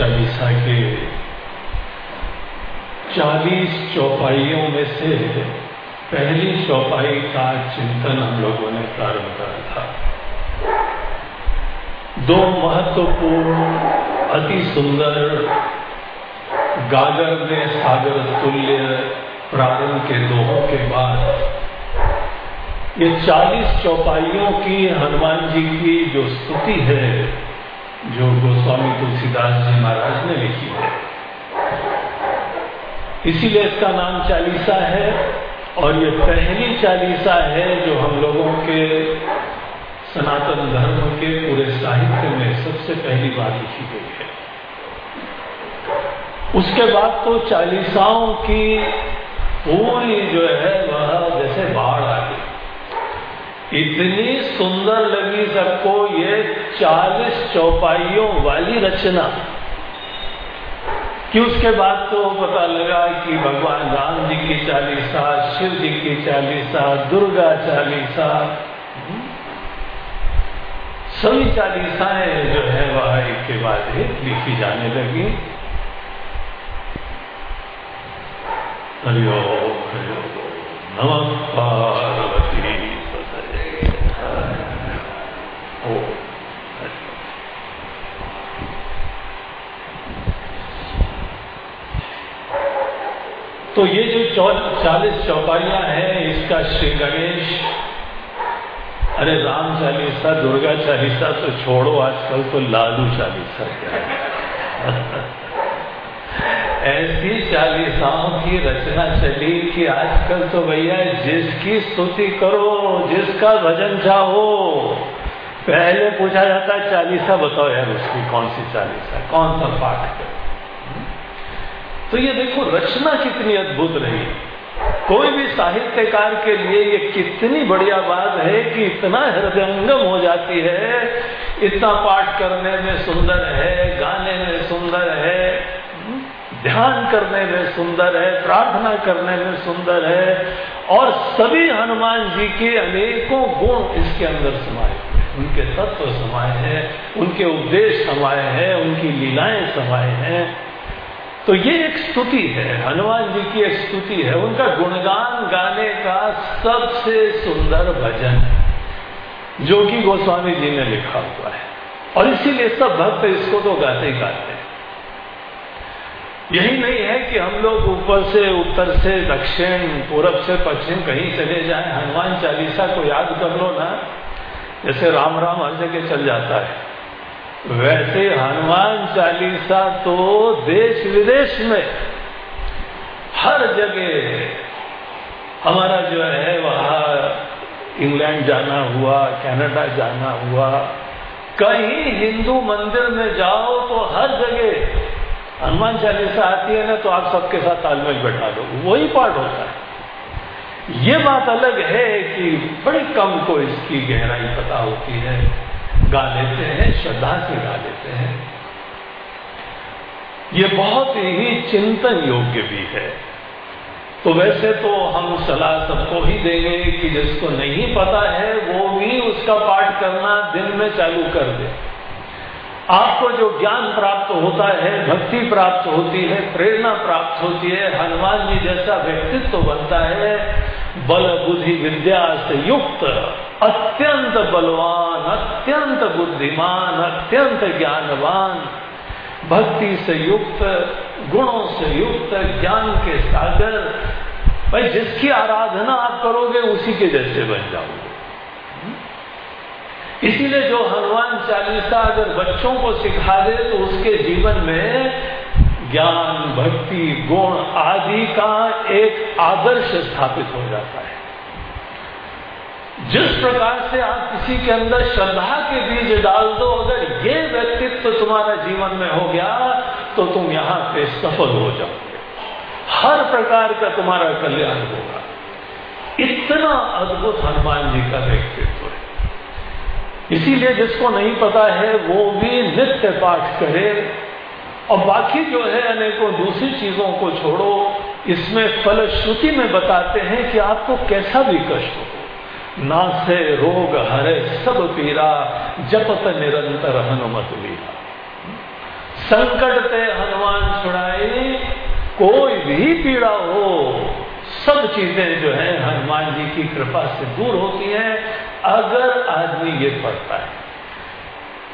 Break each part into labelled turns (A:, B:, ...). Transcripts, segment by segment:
A: चालीसा के चालीस चौपाइयों में से पहली चौपाई का चिंतन हम लोगों ने प्रारंभ करा था। दो महत्वपूर्ण, अति सुंदर गागर में सागर तुल्य प्रारंभ के दोहों के बाद ये चालीस चौपाइयों की हनुमान जी की जो स्तुति है जो गोस्वामी तुलसीदास जी महाराज ने लिखी है। इसीलिए इसका नाम चालीसा है और ये पहली चालीसा है जो हम लोगों के सनातन धर्म के पूरे साहित्य में सबसे पहली बार लिखी गई है। उसके बाद तो चालीसाओं की पूरी जो है वह जैसे बाढ़ आ गई। इतनी सुंदर लगी सबको, ये चालीस चौपाइयों वाली रचना। कि उसके बाद तो पता लगा कि भगवान राम जी की चालीसा, शिव जी की चालीसा, दुर्गा चालीसा, सभी चालीसाएँ जो है वह एक के बाद एक लिखी जाने लगी। हरिओ हरिओ नमः पार्वती ओ। तो ये जो चालीस चौपाइयाँ हैं, इसका श्री गणेश, अरे राम चालीसा, दुर्गा चालीसा तो छोड़ो, आजकल तो लालू चालीसा क्या है? ऐसी चालीसाओं की रचना चली कि आजकल तो भैया जिसकी स्तुति करो, जिसका भजन चाहो। पहले पूछा जाता है चालीसा बताओ यार उसकी कौन सी चालीसा, कौन सा पाठ है? तो ये देखो, रचना कितनी अद्भुत रही। कोई भी साहित्यकार के लिए ये कितनी बढ़िया बात है कि इतना हृदयंगम हो जाती है। इतना पाठ करने में सुंदर है, गाने में सुंदर है, ध्यान करने में सुंदर है, प्रार्थना करने में सुंदर है, और सभी हनुमान जी के अनेकों गुण इसके अंदर समाये उनके तत्व समाये हैं, उनके उपदेश समाये हैं, उनकी लीलाएँ समाये हैं। तो ये एक स्तुति है, हनुमान जी की एक स्तुति है। उनका गुणगान गाने का सबसे सुंदर भजन है, जो कि गोस्वामी जी ने लिखा हुआ है। और इसीलिए सब भक्त इसको तो गाते ही गाते हैं। यही नहीं है कि हम लोग ऊपर से, उत्तर से, दक्षिण, पूरब से, पश्चिम कहीं चले जाएँ। हनुमान चालीसा को याद कर लो ना। जैसे राम राम हर जगह चल जाता है। वैसे हनुमान चालीसा तो देश विदेश में हर जगह हमारा जो है, वहाँ इंग्लैंड जाना हुआ, कनाडा जाना हुआ। कहीं हिंदू मंदिर में जाओ तो हर जगह हनुमान चालीसा आती है ना तो आप सबके साथ तालमेल बैठा दो। वही पाठ होता है। ये बात अलग है कि बड़ी कम को इसकी गहराई पता होती है। गा लेते हैं, श्रद्धा से गा लेते हैं। ये बहुत ही चिंतन योग्य भी है। तो वैसे तो हम सलाह सबको ही देंगे कि जिसको नहीं पता है, वो भी उसका पाठ करना दिन में चालू कर दे। आपको जो ज्ञान प्राप्त होता है, भक्ति प्राप्त होती है, प्रेरणा प्राप्त होती है, हनुमान जी जैसा व्यक्तित्व बनता है, बल बुद्धि विद्या से युक्त, अत्यंत बलवान, अत्यंत बुद्धिमान, अत्यंत ज्ञानवान, भक्ति से युक्त, गुणों से युक्त, ज्ञान के सागर, भाई जिसकी आराधना आप करोगे, उसी के जैसे बन जाओगे। इसीलिए जो हनुमान चालीसा अगर बच्चों को सिखा दे तो उसके जीवन में ज्ञान, भक्ति, गुण आदि का एक आदर्श स्थापित हो जाता है। जिस प्रकार से आप किसी के अंदर श्रद्धा के बीज डाल दो, अगर ये व्यक्तित्व तुम्हारा जीवन में हो गया तो तुम यहाँ पे सफल हो जाओगे। हर प्रकार का तुम्हारा कल्याण होगा। इतना अद्भुत हनुमान जी का व्यक्तित्व। इसीलिए जिसको नहीं पता है, वो भी नित्य पाठ करे। और बाकी जो है अनेकों दूसरी चीज़ों को छोड़ो, इसमें फलश्रुति में बताते हैं कि आपको कैसा भी कष्ट हो। ना से रोग हरे सब पीरा, जपत निरंतर हनुमत लीला। संकट ते हनुमान छुड़ाई कोई भी पीड़ा हो सब चीज़ें जो है हनुमान जी की कृपा से दूर होती हैं, अगर आदमी ये पढ़ता है।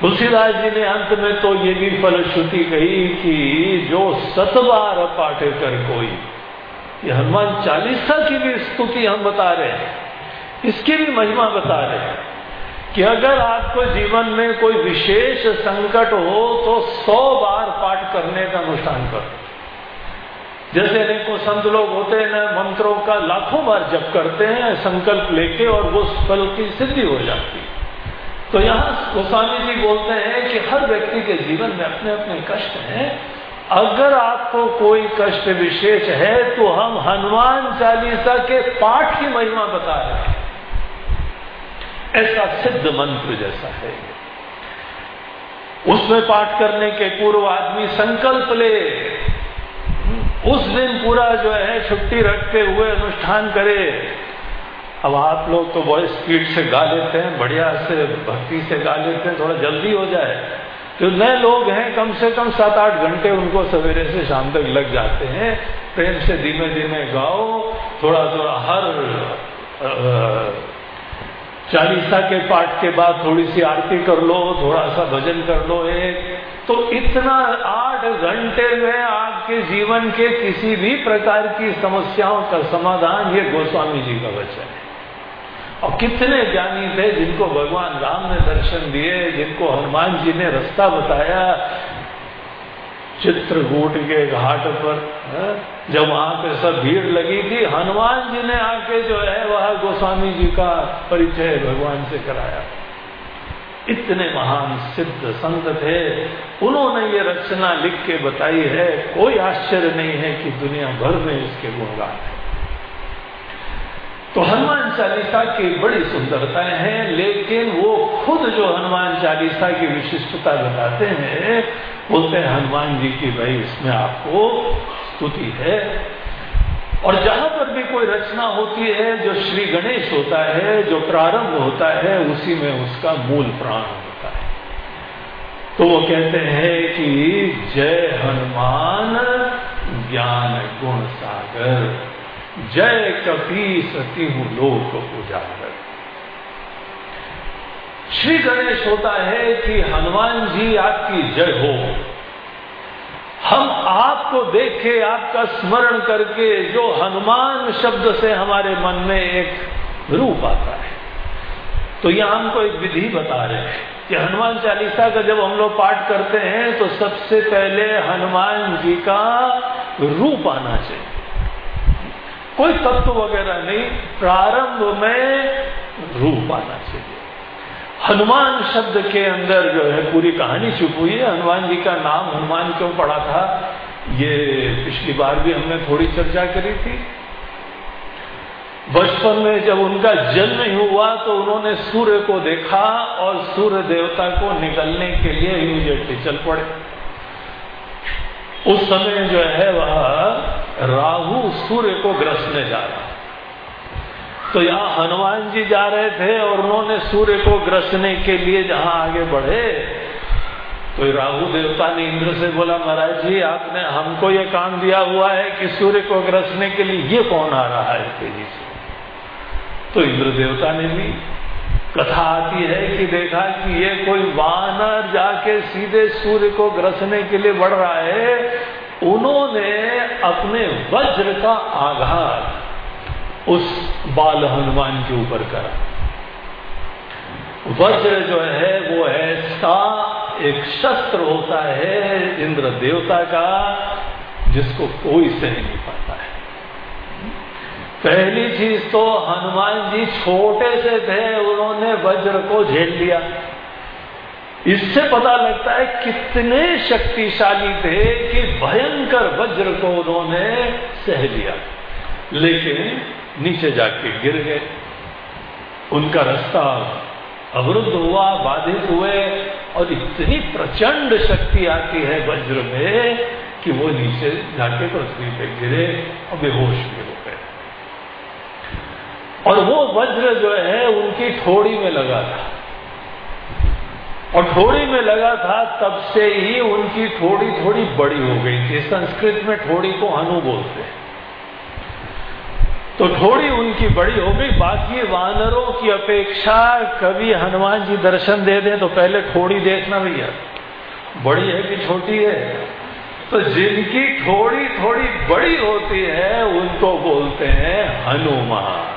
A: तुलसीदास जी ने अंत में तो ये भी फलश्रुति कही कि जो सतबार पाठे कर कोई, ये हनुमान चालीसा की भी स्तुति हम बता रहे हैं, इसकी भी महिमा बता रहे हैं कि अगर आपको जीवन में कोई विशेष संकट हो तो सौ बार पाठ करने का अनुष्ठान करो। जैसे अनेकों संत लोग होते हैं ना, मंत्रों का लाखों बार जप करते हैं, संकल्प लेके और वो फल की सिद्धि हो जाती है। तो यहाँ गोस्वामी जी बोलते हैं कि हर व्यक्ति के जीवन में अपने अपने कष्ट हैं। अगर आपको कोई कष्ट विशेष है तो हम हनुमान चालीसा के पाठ की महिमा बता रहे हैं। ऐसा सिद्ध मंत्र जैसा है। उसमें पाठ करने के पूर्व आदमी संकल्प ले। उस दिन पूरा जो है छुट्टी रखते हुए अनुष्ठान करे। अब आप लोग तो बहुत स्पीड से गा लेते हैं, बढ़िया से, भक्ति से गा लेते हैं, थोड़ा जल्दी हो जाए। तो नए लोग हैं, कम से कम सात आठ घंटे उनको सवेरे से शाम तक लग जाते हैं। प्रेम से धीमे धीमे गाओ थोड़ा थोड़ा हर चालीसा के पाठ के बाद थोड़ी सी आरती कर लो थोड़ा सा भजन कर लो, एक। तो इतना आठ घंटे में आपके जीवन के किसी भी प्रकार की समस्याओं का समाधान ये गोस्वामी जी का वचन है। और कितने ज्ञानी थे जिनको भगवान राम ने दर्शन दिए, जिनको हनुमान जी ने रास्ता बताया चित्रकूट के घाट पर हाँ, जब वहाँ पे सब भीड़ लगी थी हनुमान जी ने आके जो है वह गोस्वामी जी का परिचय भगवान से कराया। इतने महान सिद्ध संत थे। उन्होंने ये रचना लिख के बताई है। कोई आश्चर्य नहीं है कि दुनिया भर में इसके गुणगान है। तो हनुमान चालीसा की बड़ी सुंदरताएँ हैं लेकिन वो खुद जो हनुमान चालीसा की विशिष्टता बताते हैं बोलते हैं, हनुमान जी की भाई, इसमें आपको स्तुति है। और जहाँ पर भी कोई रचना होती है, जो श्री गणेश होता है, जो प्रारंभ होता है, उसी में उसका मूल प्राण होता है। तो वो कहते हैं कि, जय हनुमान ज्ञान गुण सागर, जय कपी सती लोक उजागर। श्री गणेश होता है कि हनुमान जी आपकी जय हो। हम आपको देखे, आपका स्मरण करके जो हनुमान शब्द से हमारे मन में एक रूप आता है। तो यह हमको एक विधि बता रहे हैं कि हनुमान चालीसा का जब हम लोग पाठ करते हैं तो सबसे पहले हनुमान जी का रूप आना चाहिए। कोई तत्व वगैरह नहीं, प्रारंभ में रूप आना चाहिए। हनुमान शब्द के अंदर जो है पूरी कहानी छुप हुई है। हनुमान जी का नाम हनुमान क्यों पड़ा था, ये पिछली बार भी हमने थोड़ी चर्चा करी थी। बचपन में जब उनका जन्म हुआ तो उन्होंने सूर्य को देखा और सूर्य देवता को निकलने के लिए इमीडिएटली चल पड़े। उस समय जो है वह राहु सूर्य को ग्रसने जा रहा तो यहाँ हनुमान जी जा रहे थे और उन्होंने सूर्य को ग्रसने के लिए जहाँ आगे बढ़े। तो राहु देवता ने इंद्र से बोला, महाराज जी, आपने हमको ये काम दिया हुआ है कि सूर्य को ग्रसने के लिए ये कौन आ रहा है तेज़ी से? तो इंद्र देवता ने भी कथा आती है कि देखा कि ये कोई वानर जाके सीधे सूर्य को ग्रसने के लिए बढ़ रहा है। उन्होंने अपने वज्र का आघात उस बाल हनुमान के ऊपर करा। वज्र जो है, वो ऐसा एक शस्त्र होता है, इंद्र देवता का, जिसको कोई सह नहीं पाता है। पहली चीज़ तो हनुमान जी छोटे से थे, उन्होंने वज्र को झेल लिया। इससे पता लगता है कितने शक्तिशाली थे कि भयंकर वज्र को उन्होंने सह लिया। लेकिन नीचे जाके गिर गए। उनका रास्ता अवरुद्ध हुआ, बाधित हुए, और इतनी प्रचंड शक्ति आती है वज्र में कि वो नीचे जाके पृथ्वी पे गिरे और बेहोश भी हो गए। और वो वज्र जो है, उनकी थोड़ी में लगा था। और थोड़ी में लगा था, तब से ही उनकी थोड़ी थोड़ी बड़ी हो गई थी। संस्कृत में थोड़ी को हनु बोलते हैं। तो थोड़ी उनकी बड़ी हो गई। बाकी वानरों की अपेक्षा, कभी हनुमान जी दर्शन दे दें तो पहले थोड़ी देखना भैया। बड़ी है कि छोटी है? तो जिनकी थोड़ी थोड़ी बड़ी होती है, उनको बोलते हैं हनुमान।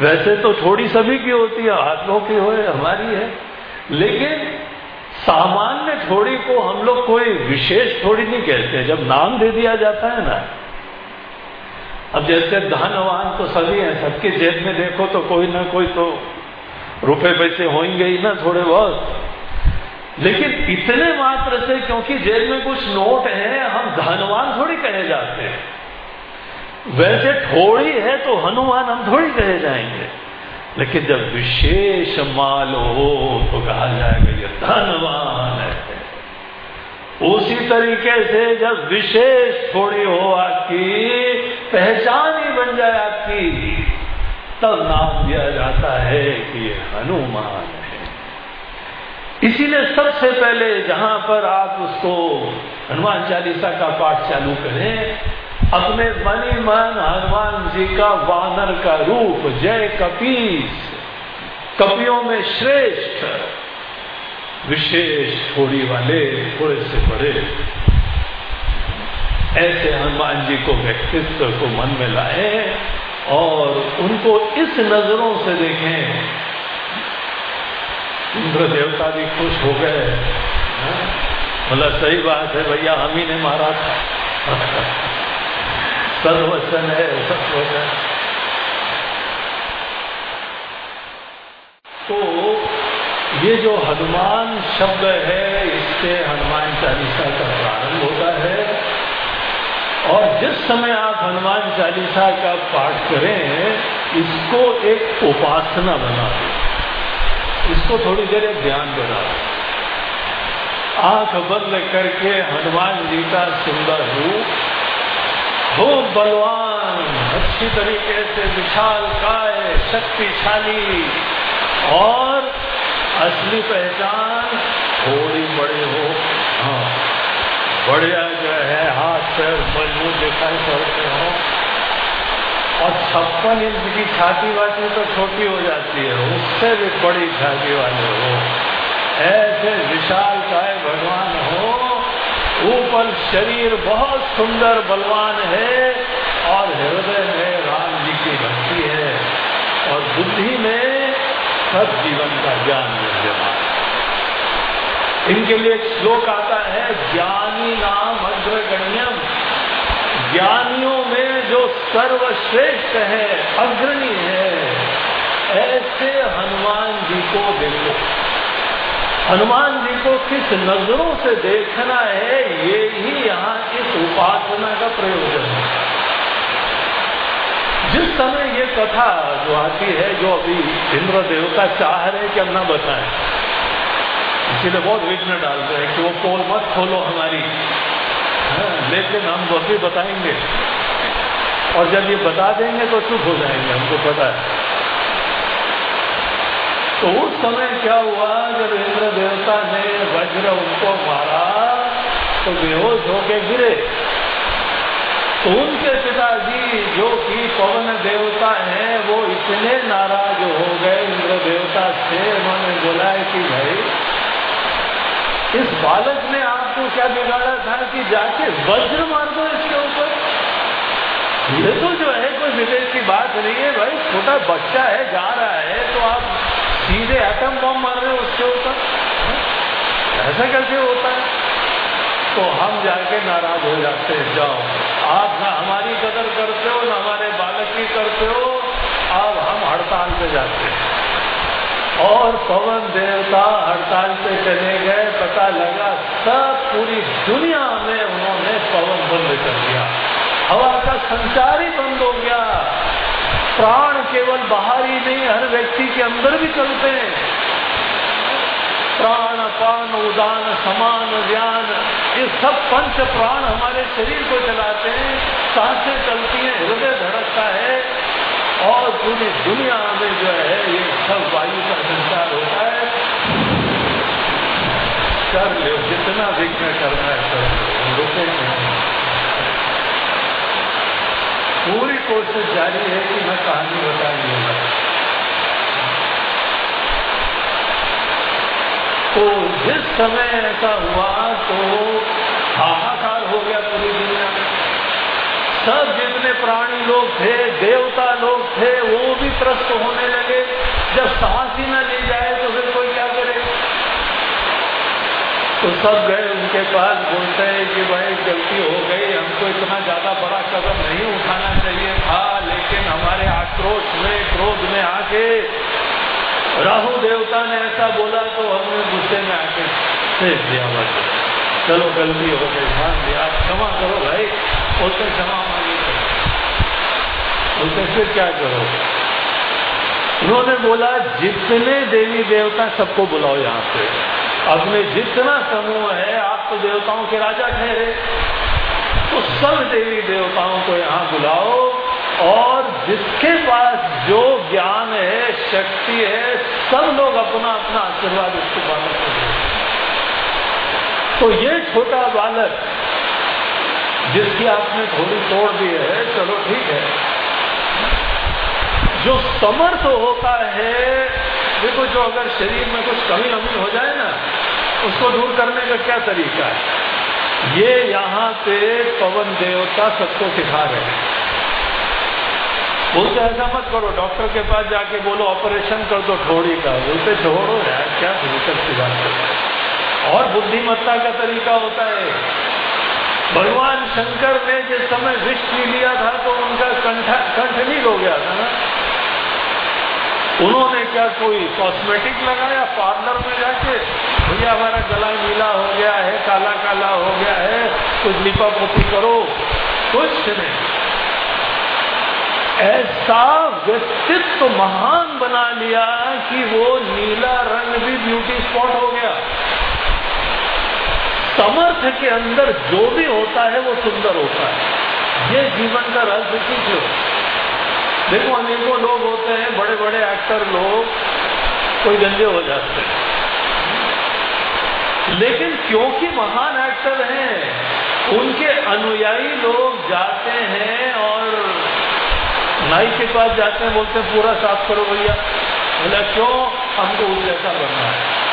A: वैसे तो थोड़ी सभी की होती है हाथों की हो, हमारी है। लेकिन सामान्य थोड़ी को हम लोग कोई विशेष थोड़ी नहीं कहते। जब नाम दे दिया जाता है ना अब जैसे धनवान तो सभी हैं, सबके जेब में देखो तो कोई ना कोई तो रुपए पैसे होंगे ही ना थोड़े बहुत। लेकिन इतने मात्र से क्योंकि जेब में कुछ नोट है, हम धनवान थोड़ी कहे जाते हैं। वैसे थोड़ी है तो हनुमान हम थोड़ी कहे जाएँगे। लेकिन जब विशेष माल हो तो कहा जाएगा, ये धनवान है। उसी तरीके से जब विशेष थोड़ी हो आपकी, पहचान ही बन जाए आपकी, तब नाम दिया जाता है कि ये हनुमान है। इसीलिए सबसे पहले जहाँ पर आप उसको हनुमान चालीसा का पाठ चालू करें, अपने मनी मन हनुमान जी का वानर का रूप, जय कपीस कपियों में श्रेष्ठ। विशेष थोड़ी वाले थोड़े से बड़े। ऐसे हनुमान जी को व्यक्तित्व को मन में लाए और उनको इस नज़रों से देखें। इंद्र देवता भी खुश हो गए। मतलब सही बात है भैया, हम ही ने मारा था। सदवचन है सत्वचन तो ये जो हनुमान शब्द है, इससे हनुमान चालीसा का प्रारंभ होता है। और जिस समय आप हनुमान चालीसा का पाठ करें, इसको एक उपासना बना दें इसको थोड़ी देर एक ध्यान देना आँख बंद करके हनुमान जी का सुंदर रूप, हो बलवान, अच्छी तरीके से विशाल काय शक्तिशाली, और असली पहचान थोड़ी बड़ी हो। हाँ बढ़िया जो है, हाथ पैर मज़बूत दिखाई पड़ते हो। और छप्पन इंच की छाती वाती तो छोटी हो जाती है, उससे भी बड़ी छाती वाले हो। ऐसे विशाल काय भगवान हो, ऊपर शरीर बहुत सुंदर, बलवान है और हृदय में राम जी की भक्ति है। और बुद्धि में सब जीवन का ज्ञान विद्यमान। इनके लिए एक श्लोक आता है, ज्ञानी नाम अग्रगण्यम। ज्ञानियों में जो सर्वश्रेष्ठ है, अग्रणी है, ऐसे हनुमान जी को देखो। हनुमान जी को किस नज़रों से देखना है, ये ही यहाँ इस उपासना का प्रयोजन है। जिस समय ये कथा जो आती है जो अभी इंद्र देवता चाह रहे कि हम ना बताएँ इसीलिए बहुत विघ्न डालते हैं कि वो पोल मत खोलो हमारी। हाँ, लेकिन हम अभी बताएँगे। और जब ये बता देंगे तो चुप हो जाएँगे हमको पता है। तो उस समय क्या हुआ जब इंद्र देवता ने वज्र उनको मारा तो बेहोश होके गिरे। तो उनके पिताजी, जो कि पवन देवता हैं, वो इतने नाराज़ हो गए इंद्र देवता से, उन्होंने बोला है कि भाई, इस बालक ने आपको क्या बिगाड़ा था कि जाके वज्र मार दो इसके ऊपर? ये तो जो है, कोई विदेश की बात नहीं है भाई, छोटा बच्चा है, जा रहा है तो आप सीधे एटम बम मार रहे हो उसके ऊपर? ऐसा कैसे होता है? तो हम जाके नाराज़ हो जाते हैं। जाओ। आप ना हमारी कदर करते हो, ना हमारे बालक की करते हो, अब हम हड़ताल पे जाते हैं। और पवन देवता हड़ताल पे चले गए। पता लगा सब पूरी दुनिया में उन्होंने पवन बंद कर दिया। हवा का संचार ही बंद हो गया। प्राण केवल बाहर ही नहीं, हर व्यक्ति के अंदर भी चलते हैं। प्राण अपान उदान, समान, ज्ञान, ये सब पंच प्राण हमारे शरीर को चलाते हैं, साँसें चलती हैं, हृदय धड़कता है, और पूरी दुनिया में जो है, ये सब वायु का संचार होता है। कर लो, जितना विघ्न करना है, कर लो रुकेंगे पूरी कोशिश जारी है कि मैं कहानी बता जिस समय ऐसा हुआ तो हाहाकार हो गया पूरी दुनिया में। सब जितने प्राणी लोग थे, देवता लोग थे, वो भी त्रस्त होने लगे। जब सांस ही न ली जाए तो फिर कोई क्या करे? तो सब गए उनके पास, बोलते हैं कि भाई, गलती हो गई। हमको इतना ज़्यादा बड़ा कदम नहीं उठाना चाहिए था, लेकिन हमारे आक्रोश में, क्रोध में आके राहु देवता ने ऐसा बोला तो हमने गुस्से में आके फेंक दिया बस चलो गलती हो गई ध्यान दिया क्षमा करो भाई, बोलते क्षमा मांगी बोलते फिर क्या करो? उन्होंने बोला, जितने देवी देवता सबको बुलाओ यहाँ पे। अपने जितना समूह है, आप तो देवताओं के राजा ठहरे। तो सब देवी देवताओं को यहाँ बुलाओ और जिसके पास जो ज्ञान है, शक्ति है, सब लोग अपना अपना आशीर्वाद उसको बालक को तो ये छोटा बालक, जिसकी आपने थोड़ी तोड़ दी है, चलो ठीक है। जो समर्थ होता है, देखो जो अगर शरीर में कुछ कमी अमी हो जाए ना, उसको दूर करने का क्या तरीका है? ये यहाँ पे पवन देवता सबको सिखा रहे हैं। बोलते ऐसा मत करो, डॉक्टर के पास जाके बोलो, ऑपरेशन कर दो ठोड़ी का। बोलते, छोड़ो यार, क्या दिक्कत की बात है? और बुद्धिमत्ता का तरीका होता है। भगवान शंकर ने जिस समय विष पी लिया था तो उनका कंठ कंठ नील हो गया था ना। उन्होंने क्या कोई कॉस्मेटिक लगाया पार्लर में जाके, भैया, हमारा गला नीला हो गया है काला काला हो गया है, कुछ लिपा पोती करो। कुछ नहीं। ऐसा व्यक्तित्व महान बना लिया कि वो नीला रंग भी ब्यूटी स्पॉट हो गया। समर्थ के अंदर जो भी होता है, वो सुंदर होता है। ये जीवन का रहस्य सीखो देखो, अनेकों लोग होते हैं बड़े बड़े एक्टर लोग, कोई गंजे हो जाते हैं। लेकिन क्योंकि महान एक्टर हैं, उनके अनुयायी लोग जाते हैं और नाई के पास जाते हैं, बोलते हैं, पूरा साफ़ करो भैया। बोला, क्यों? हमको उस जैसा बनना है।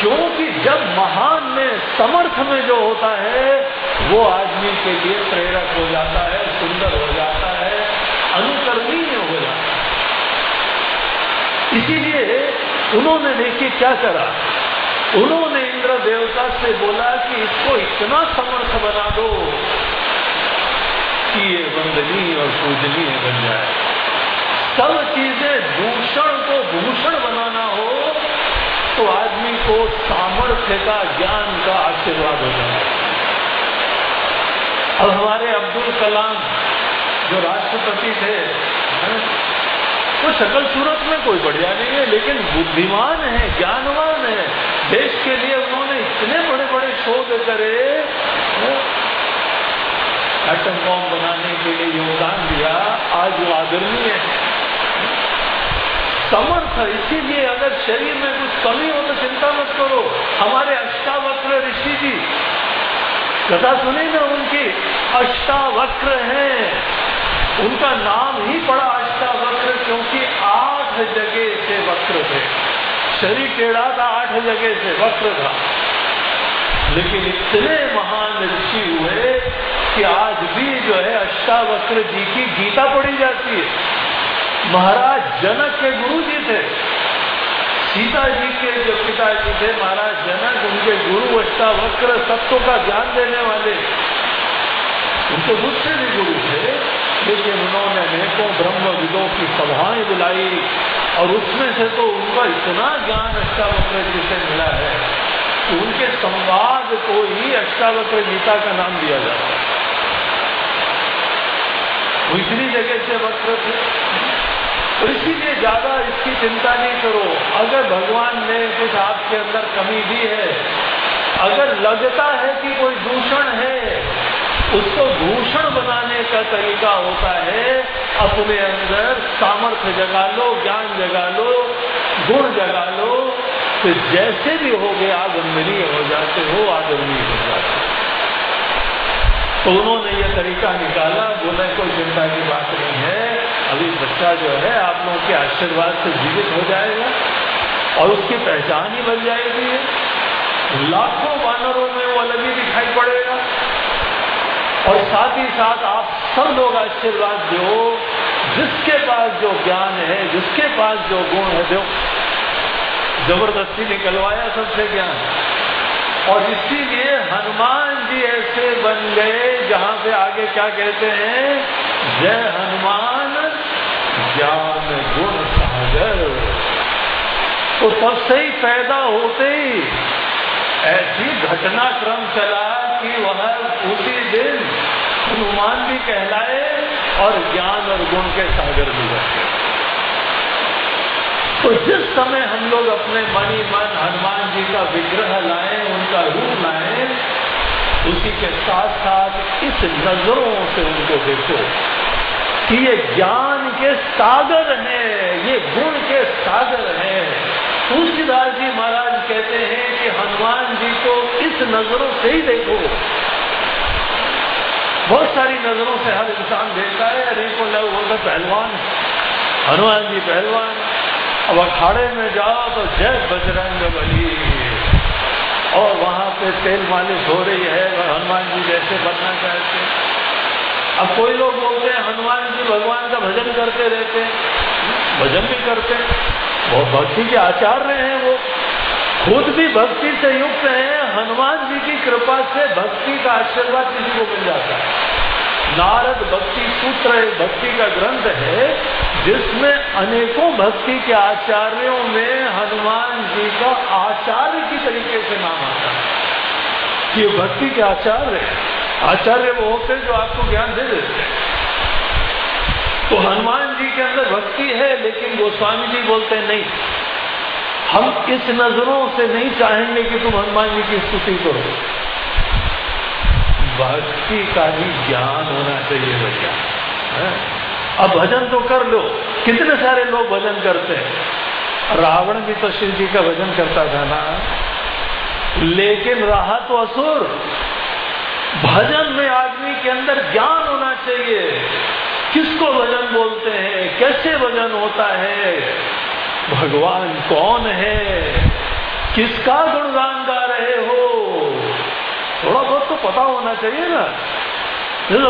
A: क्योंकि जब महान में समर्थ में जो होता है, वो आदमी के लिए प्रेरक हो जाता है, सुंदर हो जाता है, अनुकरणीय हो जाता है। इसीलिए उन्होंने देखिए क्या करा। उन्होंने इंद्र देवता से बोला कि इसको इतना समर्थ बना दो कि ये वंदनीय और पूजनीय बन जाए। सब चीज़ें दूषण को भूषण बनाना हो तो आदमी को सामर्थ्य का, ज्ञान का आशीर्वाद हो। जाए अब हमारे अब्दुल कलाम जो राष्ट्रपति थे वो शकल सूरत में कोई बढ़िया नहीं है, लेकिन बुद्धिमान है, ज्ञानवान है। देश के लिए उन्होंने इतने बड़े बड़े शोध करे एटम बॉम्ब बनाने के लिए योगदान दिया। आज वो आदरणीय है। समर्थ इसीलिए अगर शरीर में कुछ कमी हो तो चिंता मत करो। हमारे अष्टावक्र ऋषि जी, कथा सुनी ना उनकी? अष्टावक्र हैं। उनका नाम ही पड़ा अष्टावक्र क्योंकि आठ जगह से वक्र थे। शरीर टेढ़ा था, आठ जगह से वक्र था। लेकिन इतने महान ऋषि हुए कि आज भी जो है अष्टावक्र जी की गीता पढ़ी जाती है। महाराज जनक के गुरु जी थे। सीता जी के जो पिताजी थे, महाराज जनक, उनके गुरु अष्टावक्र सत्यों का ज्ञान देने वाले। उनके दूसरे भी गुरु थे, लेकिन उन्होंने अनेकों ब्रह्म विदों की सभाएँ बुलाई, और उसमें से तो उनका इतना ज्ञान अष्टावक्र जी से मिला है उनके संवाद को ही अष्टावक्र गीता का नाम दिया जाता है। इतनी जगह से वक्र थे। इसीलिए ज़्यादा इसकी चिंता नहीं करो। अगर भगवान ने कुछ आपके अंदर कमी दी है, अगर लगता है कि कोई दूषण है, उसको भूषण बनाने का तरीका होता है, अपने अंदर सामर्थ्य जगा लो, ज्ञान जगा लो, गुण जगा लो तो जैसे भी हो गए आदरणीय हो जाते हो जाते तो उन्होंने ये तरीका निकाला, बोले, कोई चिंता की बात नहीं है। अभी बच्चा जो है, आप लोगों के आशीर्वाद से जीवित हो जाएगा और उसकी पहचान ही बन जाएगी। लाखों वानरों में वो अलग ही दिखाई पड़ेगा। और साथ ही साथ आप सब लोग आशीर्वाद दो। जिसके पास जो ज्ञान है, जिसके पास जो गुण है जो ज़बरदस्ती निकलवाया सबसे ज्ञान। और इसीलिए हनुमान जी ऐसे बन गए, जहाँ पे आगे क्या कहते हैं, जय हनुमान ज्ञान गुण सागर। तो तब से ही पैदा होते ही ऐसी घटनाक्रम चला कि वह उसी दिन हनुमान भी कहलाए और ज्ञान और गुण के सागर भी बने तो जिस समय हम लोग अपने मनी मन, हनुमान जी का विग्रह लाए, उनका रूप लाए, उसी के साथ साथ इस नज़रों से उनको देखो कि ये ज्ञान के सागर हैं, ये गुण के सागर हैं। तुलसीदास जी महाराज कहते हैं कि हनुमान जी को इस नज़रों से ही देखो। बहुत सारी नज़रों से हर इंसान देखता है अनेकों लोग बोलते पहलवान हनुमान जी पहलवान अब अखाड़े में जाओ तो जय बजरंग बली। और वहाँ पे तेल मालिश हो रही है, और हनुमान जी जैसे बनना चाहते अब कोई लोग बोलते हैं, हनुमान जी भगवान का भजन करते रहते हैं। भजन भी करते हैं। वो भक्ति के आचार्य हैं वो। खुद भी भक्ति से युक्त हैं। हनुमान जी की कृपा से भक्ति का आशीर्वाद किसी को मिल जाता है। नारद भक्ति सूत्र भक्ति का ग्रंथ है। जिसमें अनेकों भक्ति के आचार्यों में हनुमान जी का आचार्य की तरीके से नाम आता है। कि भक्ति के आचार्य आचार्य वो होते हैं जो आपको ज्ञान दे देते हैं। तो हनुमान जी के अंदर भक्ति है, लेकिन गोस्वामी जी बोलते हैं, नहीं, हम इस नज़रों से नहीं चाहेंगे कि तुम हनुमान जी की स्तुति करो। भक्ति का ही ज्ञान होना चाहिए भैया अब भजन तो कर लो। कितने सारे लोग भजन करते हैं? रावण भी तो शिव जी का भजन करता था ना। लेकिन रहा तो असुर। भजन में आदमी के अंदर ज्ञान होना चाहिए। किसको भजन बोलते हैं? कैसे भजन होता है? भगवान कौन है? किसका गुणगान गा रहे हो? थोड़ा बहुत तो पता होना चाहिए ना।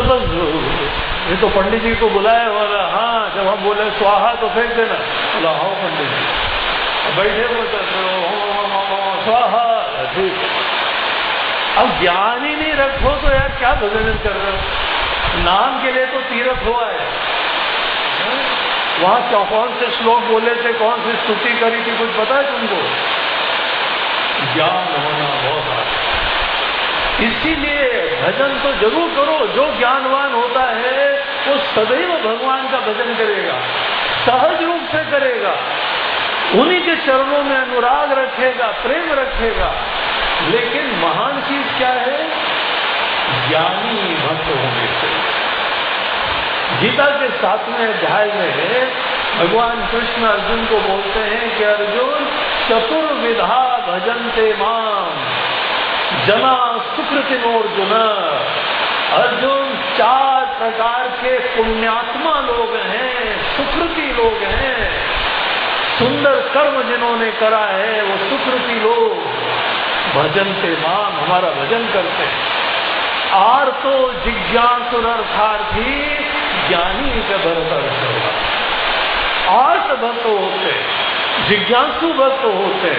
A: बस ये तो पंडित जी को बुलाया बोला हाँ जब हम बोले, स्वाहा तो फेंक देना। बोला हाँ पंडित जी। बैठे बोलते स्वाहा। ठीक अब ज्ञान ही नहीं रखो तो यार क्या भजन कर रहे हो? नाम के लिए तो तीर्थ हुआ है। वहाँ क्या, कौन से श्लोक बोले थे, कौन सी स्तुति करी थी, कुछ पता है तुमको? ज्ञान होना बहुत इसीलिए भजन तो ज़रूर करो, जो ज्ञानवान होता है वो सदैव भगवान का भजन करेगा। सहज रूप से करेगा। उन्हीं के चरणों में अनुराग रखेगा, प्रेम रखेगा। लेकिन महान चीज़ क्या है? ज्ञानी भक्त होने से। गीता के सातवें अध्याय में भगवान कृष्ण अर्जुन को बोलते हैं कि, अर्जुन चतुर्विधा भजनते माम। जना सुकृति अर्जुन अर्जुन, चार प्रकार के पुण्यात्मा लोग हैं, सुकृति लोग हैं। सुंदर कर्म जिन्होंने करा है, वो सुकृति लोग भजन से माम हमारा भजन करते हैं। आर तो जिज्ञासुरर्थार्थी ज्ञानी के भरतर आर्थ भक्त होते जिज्ञासु भक्त होते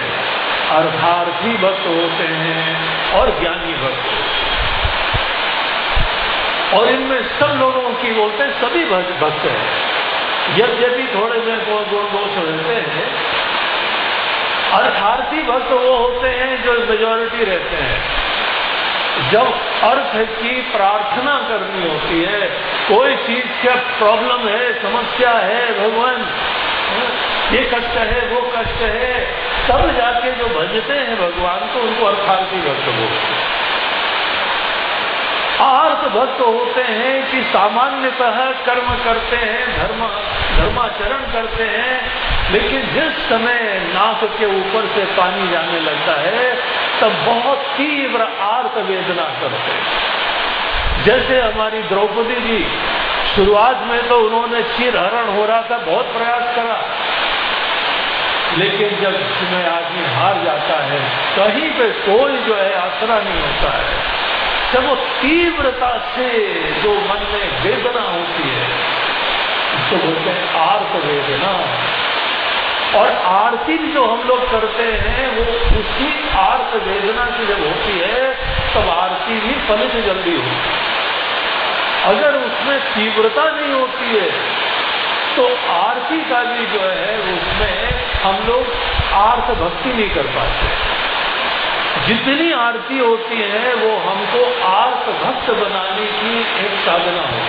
A: अर्थार्थी भक्त होते हैं और ज्ञानी भक्त होते और इनमें सब लोगों की बोलते हैं, सभी भक्त हैं। यद्यपि थोड़े में गुण दोष रहते हैं, अर्थार्थी भक्त वो होते हैं जो मेजोरिटी रहते हैं। जब अर्थ की प्रार्थना करनी होती है, कोई चीज़ का प्रॉब्लम है, समस्या है, भगवान, ये कष्ट है, वो कष्ट है, तब जाके जो भजते हैं भगवान को उनको अर्थार्थी भक्त बोलते हैं। आर्थ भक्त होते हैं कि सामान्यतः कर्म करते हैं, धर्म, धर्माचरण करते हैं, लेकिन जिस समय नाक के ऊपर से पानी जाने लगता है, तब बहुत तीव्र आर्त वेदना करते हैं। जैसे हमारी द्रौपदी जी, शुरुआत में तो उन्होंने चिर हरण हो रहा था बहुत प्रयास करा, लेकिन जब इसमें आदमी हार जाता है, कहीं पे कोई जो है आसरा नहीं होता है। जब वो तीव्रता से जो मन में वेदना होती है, उसको बोलते हैं आर्त वेदना। और आरती जो हम लोग करते हैं, वो उसी आर्त वेदना की जब होती है, तब आरती भी फलित जल्दी होती है। अगर उसमें तीव्रता नहीं होती है तो आरती का भी जो है, उसमें हम लोग आर्थ भक्ति नहीं कर पाते। जितनी आरती होती है, वो हमको आर्त भक्त बनाने की एक साधना है।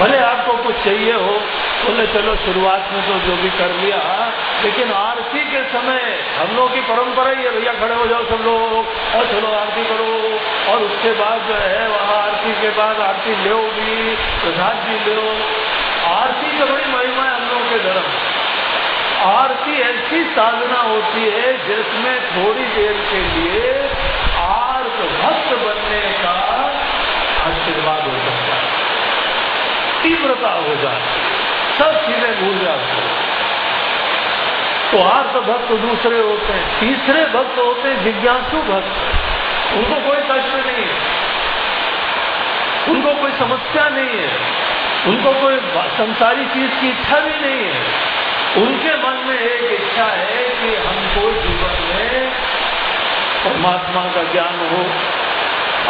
A: भले आपको कुछ चाहिए हो, बोले, चलो, शुरुआत में तो जो भी कर लिया, लेकिन आरती के समय हम लोग की परंपरा ही है, भैया, खड़े हो जाओ सब लोग, और चलो, आरती करो। और उसके बाद जो है, वहाँ आरती के बाद आरती लो भी प्रसाद भी लो आरती की बड़ी महिमा है हम लोग के धर्म आरती ऐसी साधना होती है जिसमें थोड़ी देर के लिए आर्त भक्त बनने का आशीर्वाद हो सकता है। तीव्रता हो जाती सब चीज़ें भूल जाती है। तो आर्त भक्त दूसरे होते हैं। तीसरे भक्त होते हैं, जिज्ञासु भक्त। उनको कोई कष्ट नहीं है। उनको कोई समस्या नहीं है। उनको कोई संसारी चीज़ की इच्छा भी नहीं है। उनके मन में एक इच्छा है कि हमको जीवन में परमात्मा का ज्ञान हो,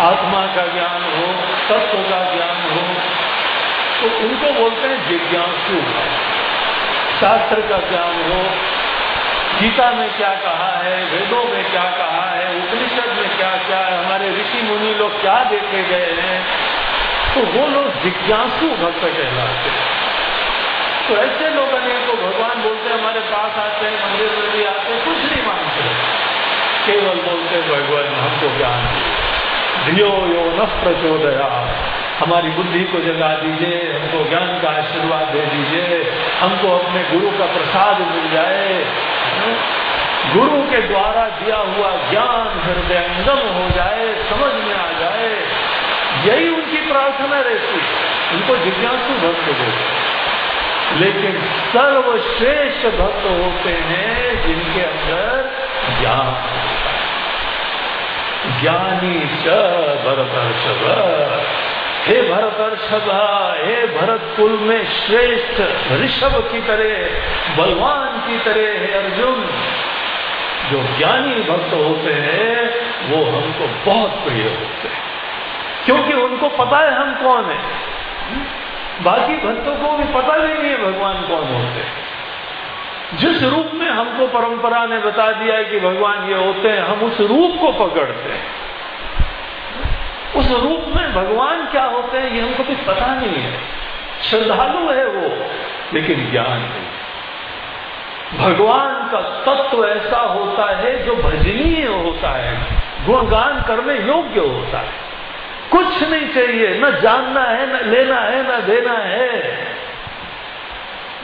A: आत्मा का ज्ञान हो, तत्व का ज्ञान हो। तो उनको बोलते हैं जिज्ञासु। शास्त्र का ज्ञान हो। गीता में क्या कहा है, वेदों में क्या कहा है, उपनिषद में क्या क्या है, हमारे ऋषि मुनि लोग क्या देखे गए हैं तो वो लोग जिज्ञासु भक्त कहलाते हैं। तो ऐसे लोग अनेक को भगवान बोलते हमारे पास आते हैं मंदिर में भी आते हैं, कुछ नहीं मानते केवल बोलते भगवान, हमको ज्ञान दियो यो न प्रचोदया। हमारी बुद्धि को जगा दीजिए, हमको ज्ञान का आशीर्वाद दे दीजिए। हमको अपने गुरु का प्रसाद मिल जाए। गुरु के द्वारा दिया हुआ ज्ञान हृदयंगम हो जाए, समझ में आ जाए। यही उनकी प्रार्थना रहती उनको जिज्ञासु भक्त बोलते लेकिन सर्वश्रेष्ठ भक्त होते हैं जिनके अंदर ज्ञान ज्ञानी च भरतर्षभ। हे भरतर्षभ, हे भरत कुल में श्रेष्ठ ऋषभ की तरह, बलवान की तरह है अर्जुन। जो ज्ञानी भक्त होते हैं, वो हमको बहुत प्रिय होते हैं। क्योंकि उनको पता है हम कौन है। बाकी भक्तों को भी पता भी नहीं है भगवान कौन होते जिस रूप में हमको परंपरा ने बता दिया है कि भगवान ये होते हैं, हम उस रूप को पकड़ते हैं। उस रूप में भगवान क्या होते हैं, ये हमको भी पता नहीं है। श्रद्धालु है वो, लेकिन ज्ञान नहीं। भगवान का तत्व ऐसा होता है जो भजनीय होता है, गुणगान करने योग्य होता है। कुछ नहीं चाहिए। न जानना है, न लेना है, न देना है।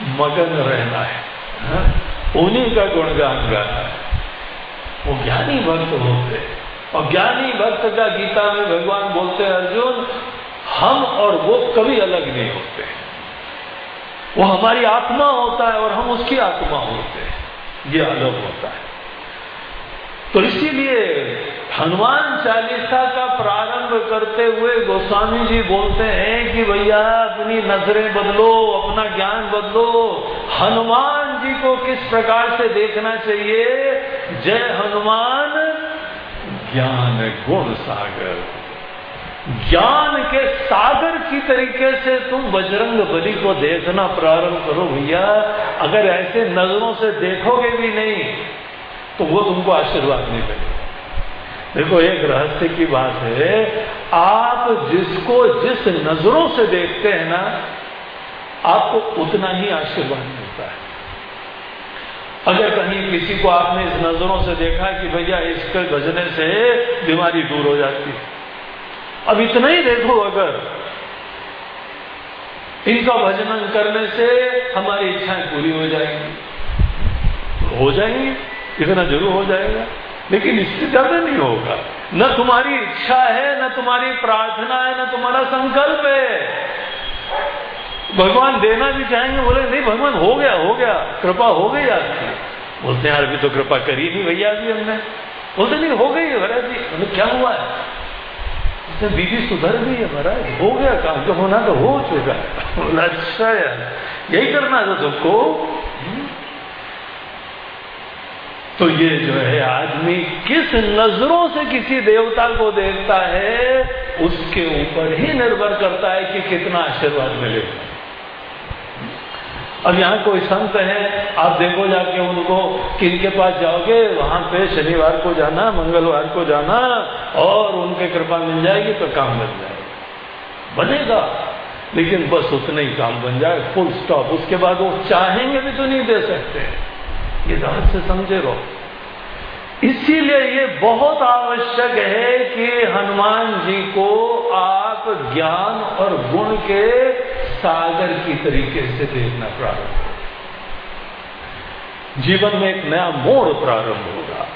A: मगन रहना है, हा? उन्हीं का गुणगान गाना है। वो ज्ञानी भक्त होते और ज्ञानी भक्त का गीता में भगवान बोलते हैं, अर्जुन, हम और वो कभी अलग नहीं होते वो हमारी आत्मा होता है और हम उसकी आत्मा होते हैं। ये अलग होता है। तो इसीलिए हनुमान चालीसा का प्रारंभ करते हुए गोस्वामी जी बोलते हैं कि भैया, अपनी नज़रें बदलो, अपना ज्ञान बदलो। हनुमान जी को किस प्रकार से देखना चाहिए? जय हनुमान, ज्ञान गुण सागर। ज्ञान के सागर की तरीके से तुम बजरंग बली को देखना प्रारंभ करो भैया। अगर ऐसे नज़रों से देखोगे भी नहीं तो वो तुमको आशीर्वाद नहीं करेगा देखो, एक रहस्य की बात है, आप जिसको जिस नज़रों से देखते हैं ना, आपको उतना ही आशीर्वाद मिलता है। अगर कहीं किसी को आपने इस नज़रों से देखा कि भैया इसके गजने से बीमारी दूर हो जाती है। अब इतना ही देखो अगर, इनका भजन करने से हमारी इच्छाएँ पूरी हो जाएँगी। हो जाएँगी। इतना ज़रूर हो जाएगा। लेकिन इससे ज़्यादा नहीं होगा। न तुम्हारी इच्छा है, न तुम्हारी प्रार्थना है, न तुम्हारा संकल्प है। भगवान देना भी चाहेंगे, बोले, नहीं भगवान, हो गया हो गया, कृपा हो गई आपकी। बोलते हैं, यार, अभी तो कृपा करी नहीं भैया, अभी हमने। बोलते, नहीं, हो गई महाराज जी। हमें क्या हुआ है? उसने बीबी सुधर गई है महाराज, हो गया काम जो होना तो हो चुका है। अच्छा यार, यही करना था तुमको। तो ये जो है आदमी किस नज़रों से किसी देवता को देखता है, उसके ऊपर ही निर्भर करता है कि कितना आशीर्वाद मिलेगा अब यहाँ कोई संत है, आप देखो जाके उनको किनके पास जाओगे, वहाँ पे शनिवार को जाना, मंगलवार को जाना, और उनके कृपा मिल जाएगी तो काम बन जाएगा। बनेगा, लेकिन बस उतना ही काम बन जाए फुल स्टॉप उसके बाद वो चाहेंगे भी तो नहीं दे सकते। ये रहस्य समझे रहो। इसीलिए ये बहुत आवश्यक है कि हनुमान जी को आप ज्ञान और गुण के सागर की तरीके से देखना प्रारंभ हो जीवन में एक नया मोड़ प्रारंभ होगा।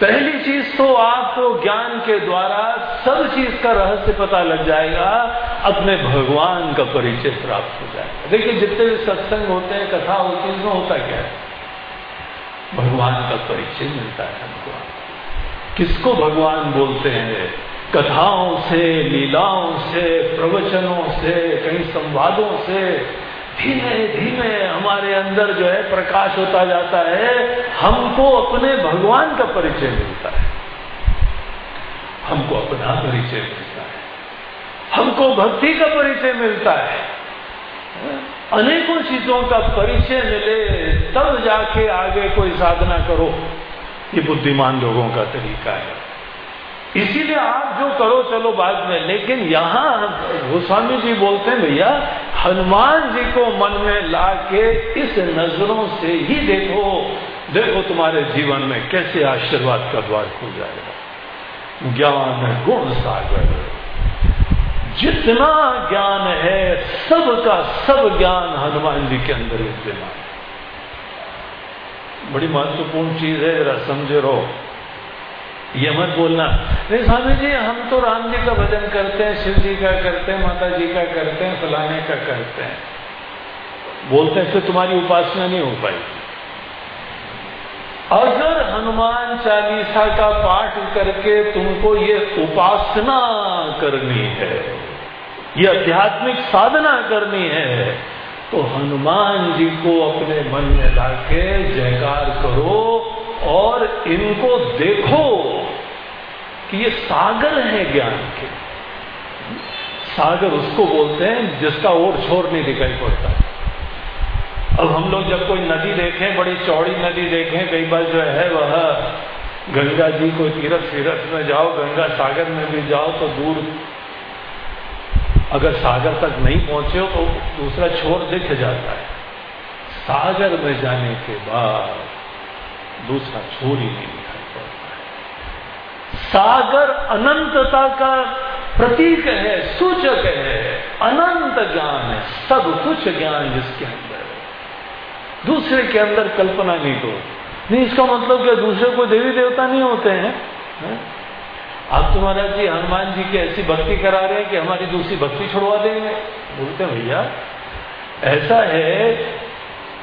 A: पहली चीज़ तो आपको ज्ञान के द्वारा सब चीज़ का रहस्य पता लग जाएगा, अपने भगवान का परिचय प्राप्त हो जाएगा। देखिए, जितने भी सत्संग होते हैं, कथा होती है उसमें होता क्या है? भगवान का परिचय मिलता है हमको। किसको भगवान बोलते हैं? कथाओं से, लीलाओं से, प्रवचनों से कई संवादों से। धीमे धीमे हमारे अंदर जो है प्रकाश होता जाता है। हमको अपने भगवान का परिचय मिलता है। हमको अपना परिचय मिलता है। हमको भक्ति का परिचय मिलता है। अनेकों चीज़ों का परिचय मिले, तब जाके आगे कोई साधना करो। ये बुद्धिमान लोगों का तरीका है। इसीलिए आप जो करो, चलो बाद में। लेकिन यहाँ गोस्वामी जी बोलते हैं, भैया, हनुमान जी को मन में ला के इस नज़रों से ही देखो। देखो तुम्हारे जीवन में कैसे आशीर्वाद का द्वार खुल जाएगा। ज्ञान गुण सागर। जितना ज्ञान है, सबका सब ज्ञान हनुमान जी के अंदर विद्यमान बड़ी महत्वपूर्ण चीज़ है, जरा समझे रहो। ये मत बोलना नहीं स्वामी जी, हम तो राम जी का भजन करते हैं, शिव जी का करते हैं, माता जी का करते हैं, फलाने का करते हैं। बोलते हैं, फिर तुम्हारी उपासना नहीं हो पाएगी। अगर हनुमान चालीसा का पाठ करके तुमको ये उपासना करनी है, ये आध्यात्मिक साधना करनी है तो हनुमान जी को अपने मन में लाके जयकार करो और इनको देखो कि ये सागर है ज्ञान के। सागर उसको बोलते हैं जिसका ओर छोर नहीं दिखाई पड़ता। अब हम लोग जब कोई नदी देखें, बड़ी चौड़ी नदी देखें, कई बार जो है वह गंगा जी को तीरथ तीरथ में जाओ, गंगा सागर में भी जाओ तो दूर अगर सागर तक नहीं पहुँचे हो तो दूसरा छोर दिख जाता है। सागर में जाने के बाद दूसरा छोर ही नहीं दिखाई पड़ता है। सागर अनंतता का प्रतीक है, सूचक है, अनंत ज्ञान है, सब कुछ ज्ञान जिसके अंदर दूसरे के अंदर कल्पना नहीं तो नहीं, इसका मतलब क्या? दूसरे को देवी देवता नहीं होते हैं? आप तो महाराज जी, हनुमान जी की ऐसी भक्ति करा रहे हैं कि हमारी दूसरी भक्ति छोड़वा देंगे। बोलते भैया, ऐसा है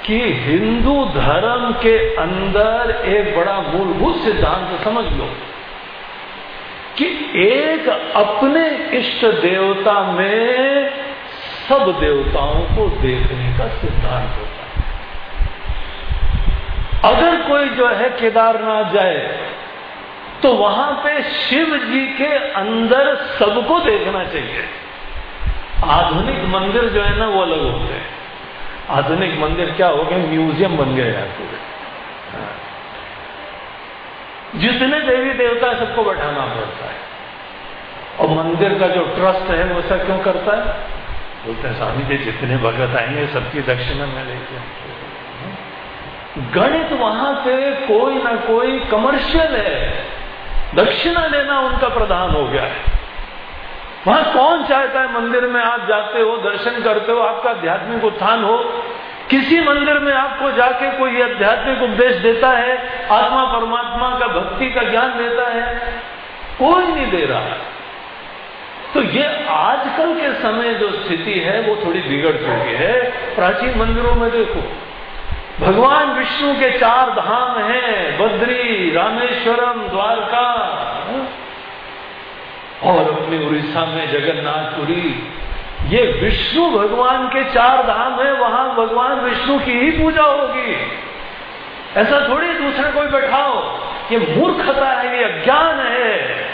A: कि हिंदू धर्म के अंदर एक बड़ा मूलभूत सिद्धांत समझ लो कि एक अपने इष्ट देवता में सब देवताओं को देखने का सिद्धांत होता है। अगर कोई जो है केदारनाथ जाए तो वहाँ पे शिव जी के अंदर सबको देखना चाहिए। आधुनिक मंदिर जो है ना, वो अलग होते हैं आधुनिक मंदिर क्या हो गए म्यूज़ियम बन गए यार पूरे। जितने देवी देवता सबको बैठाना पड़ता है। और मंदिर का जो ट्रस्ट है, वो ऐसा क्यों करता है? बोलते हैं, स्वामी जी, जितने भगत आएँगे, सबकी दक्षिणा में लेके गणित वहाँ से कोई ना कोई कमर्शियल है। दक्षिणा लेना उनका प्रधान हो गया है। वहाँ कौन चाहता है मंदिर में आप जाते हो, दर्शन करते हो, आपका आध्यात्मिक उत्थान हो? किसी मंदिर में आपको जाके कोई आध्यात्मिक उपदेश देता है, आत्मा परमात्मा का भक्ति का ज्ञान देता है? कोई नहीं दे रहा। तो ये आजकल के समय जो स्थिति है, वो थोड़ी बिगड़ चुकी है। प्राचीन मंदिरों में देखो भगवान विष्णु के चार धाम हैं, बद्री, रामेश्वरम, द्वारका। और अपने उड़ीसा में जगन्नाथपुरी। ये विष्णु भगवान के चार धाम है, वहाँ भगवान विष्णु की ही पूजा होगी। ऐसा थोड़ी दूसरे कोई बैठाओ ये मूर्खता है, ये अज्ञान है।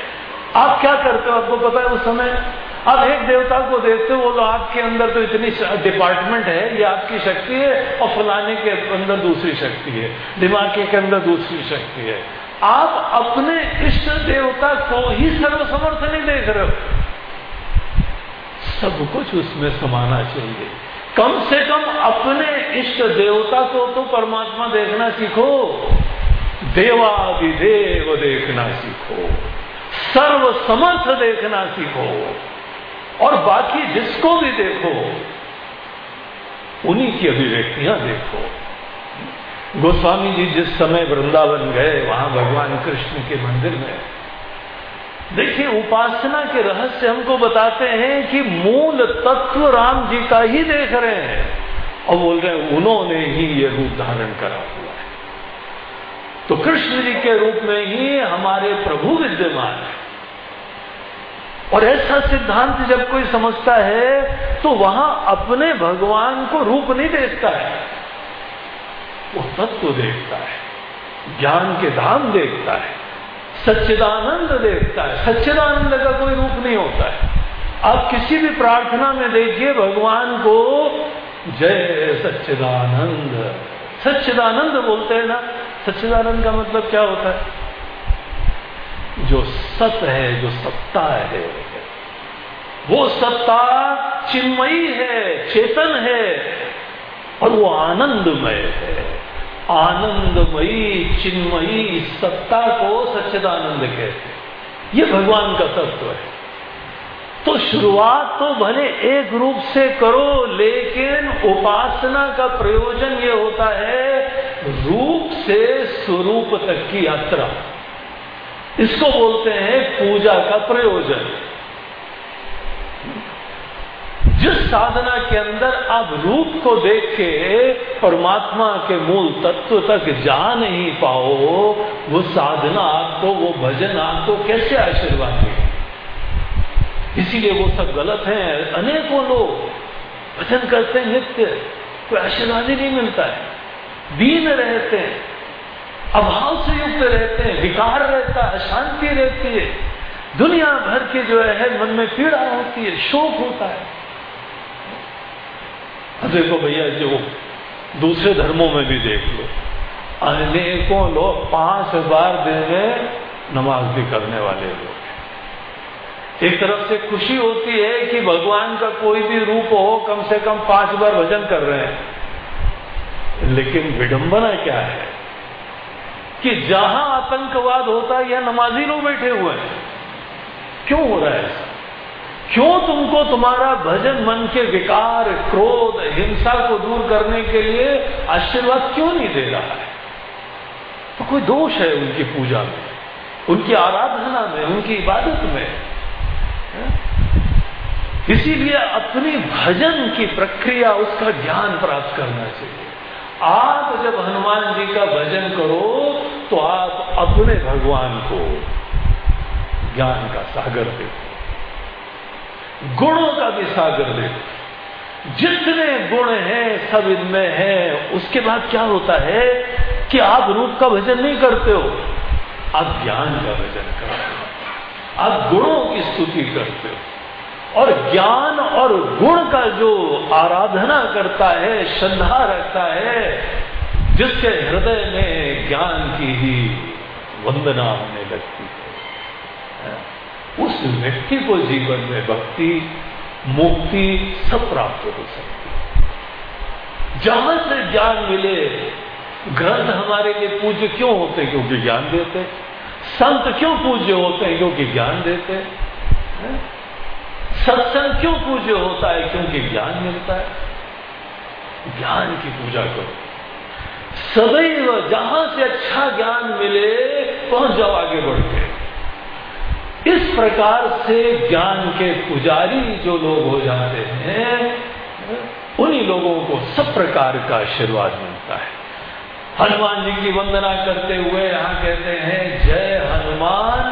A: आप क्या करते हो आपको पता है उस समय? आप एक देवता को देखते हो तो आपके अंदर तो इतनी डिपार्टमेंट है, ये आपकी शक्ति है, और फलाने के अंदर दूसरी शक्ति है, दिमाग के अंदर दूसरी शक्ति है। आप अपने इष्ट देवता को ही सर्वसमर्थ नहीं देख रहे हो। सब कुछ उसमें समाना चाहिए। कम से कम अपने इष्ट देवता को तो परमात्मा देखना सीखो। देवादिदेव देखना सीखो। सर्व समर्थ देखना सीखो। और बाकी जिसको भी देखो, उन्हीं की अभिव्यक्तियाँ देखो। गोस्वामी जी जिस समय वृंदावन गए, वहाँ भगवान कृष्ण के मंदिर में। देखिए, उपासना के रहस्य हमको बताते हैं कि मूल तत्व राम जी का ही देख रहे हैं। और बोल रहे हैं, उन्होंने ही ये रूप धारण करा। हुआ तो कृष्ण जी के रूप में ही हमारे प्रभु विद्यमान है। और ऐसा सिद्धांत जब कोई समझता है तो वहाँ अपने भगवान को रूप नहीं देखता है। वो तत्व देखता है, ज्ञान के धाम देखता है, सच्चिदानंद देखता है। सच्चिदानंद का कोई रूप नहीं होता है। आप किसी भी प्रार्थना में देखिए, भगवान को जय सच्चिदानंद। सच्चिदानंद बोलते हैं ना, सच्चिदानंद का मतलब क्या होता है? जो सत है, जो सत्ता है, वो सत्ता चिन्मयी है, चेतन है, और वो आनंदमय है। आनंदमयी, चिन्मयी सत्ता को सच्चिदानंद कहते हैं। ये भगवान का तत्व है। तो शुरुआत तो भले एक रूप से करो, लेकिन उपासना का प्रयोजन ये होता है रूप से स्वरूप तक की यात्रा। इसको बोलते हैं पूजा का प्रयोजन। जिस साधना के अंदर आप रूप को देख के परमात्मा के मूल तत्व तक जा नहीं पाओ, वो साधना आपको, वो भजन आपको कैसे आशीर्वाद दे इसीलिए वो सब गलत है। अनेकों लोग भजन करते हैं, नित्य, कोई आशीर्वाद नहीं मिलता है। दीन रहते हैं, अभाव से युक्त रहते हैं, विकार रहता है, अशांति रहती है। दुनिया भर के जो है, मन में पीड़ा होती है, शोक होता है। देखो भैया, जो दूसरे धर्मों में भी देख लो। अनेकों लोग पाँच बार दिन में नमाज़ भी करने वाले लोग। एक तरफ़ से खुशी होती है कि भगवान का कोई भी रूप हो, कम से कम पाँच बार भजन कर रहे हैं। लेकिन विडंबना क्या है? कि जहाँ आतंकवाद होता है, यह नमाजी लोग बैठे हुए हैं। क्यों हो रहा है क्यों तुमको तुम्हारा भजन, मन के विकार, क्रोध, हिंसा को दूर करने के लिए आशीर्वाद क्यों नहीं दे रहा है? तो कोई दोष है उनकी पूजा में, उनकी आराधना में, उनकी इबादत में। इसीलिए अपनी भजन की प्रक्रिया उसका ज्ञान प्राप्त करना चाहिए। आप जब हनुमान जी का भजन करो तो आप अपने भगवान को ज्ञान का सागर देखो। गुणों का भी सागर देखो। जितने गुण हैं, सब इनमें हैं। उसके बाद क्या होता है कि आप रूप का भजन नहीं करते हो, आप ज्ञान का भजन करते हो। आप गुणों की स्तुति करते हो। और ज्ञान और गुण का जो आराधना करता है, श्रद्धा रखता है, जिसके हृदय में ज्ञान की ही वंदना होने लगती है। उस व्यक्ति को जीवन में भक्ति, मुक्ति सब प्राप्त हो सकती है। जहाँ से ज्ञान मिले, ग्रंथ हमारे लिए पूज्य क्यों होते? क्योंकि ज्ञान देते संत क्यों पूज्य होते हैं? क्योंकि ज्ञान देते हैं सत्संग क्यों पूज्य होता है? क्योंकि ज्ञान मिलता है। ज्ञान की पूजा करो। सदैव जहाँ से अच्छा ज्ञान मिले पहुँच जाओ आगे बढ़ के इस प्रकार से ज्ञान के पुजारी जो लोग हो जाते हैं, उन्हीं लोगों को सब प्रकार का आशीर्वाद मिलता है। हनुमान जी की वंदना करते हुए यहाँ कहते हैं, जय हनुमान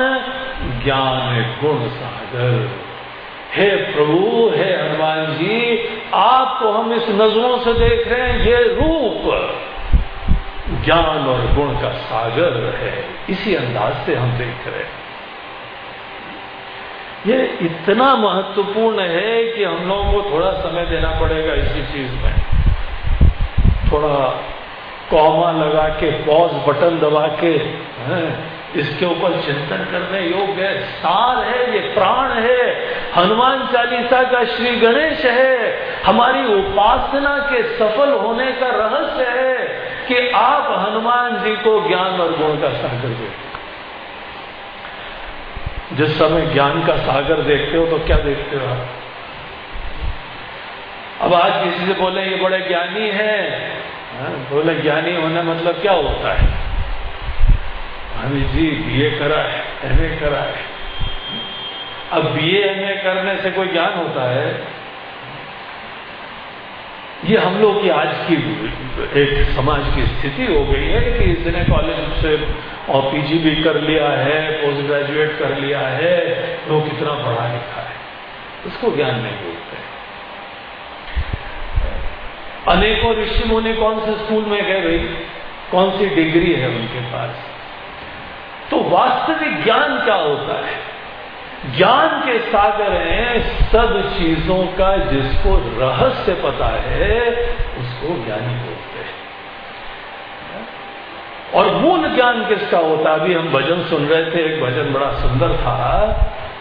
A: ज्ञान गुण सागर। हे प्रभु, हे हनुमान जी आपको हम इस नज़रों से देख रहे हैं, ये रूप ज्ञान और गुण का सागर है। इसी अंदाज से हम देख रहे हैं। ये इतना महत्वपूर्ण है कि हम लोगों को थोड़ा समय देना पड़ेगा इसी चीज़ में। थोड़ा कॉमा लगा के पॉज बटन दबा के इसके ऊपर चिंतन करने योग्य है। सार है ये प्राण है। हनुमान चालीसा का श्री गणेश है। हमारी उपासना के सफल होने का रहस्य है कि आप हनुमान जी को ज्ञान और गुण का सागर देखते जिस समय ज्ञान का सागर देखते हो तो क्या देखते हो आप? अब आज किसी से बोले ये बड़े ज्ञानी हाँ, बोले, ज्ञानी होने मतलब क्या होता है? हमी जी बीए करा है एमए करा है। अब बीए एमए करने से कोई ज्ञान होता है? ये हम लोग की आज की एक समाज की स्थिति हो गई है कि इसने कॉलेज से और पीजी भी कर लिया है पोस्ट ग्रेजुएट कर लिया है तो कितना पढ़ा लिखा है। उसको ज्ञान नहीं बोलते अनेकों ऋषि मुनि कौन से स्कूल में गए भाई? कौन सी डिग्री है उनके पास? तो वास्तविक ज्ञान क्या होता है? ज्ञान के सागर हैं सब चीज़ों का जिसको रहस्य पता है, उसको ज्ञानी बोलते हैं। और मूल ज्ञान किसका होता अभी हम भजन सुन रहे थे, एक भजन बड़ा सुंदर था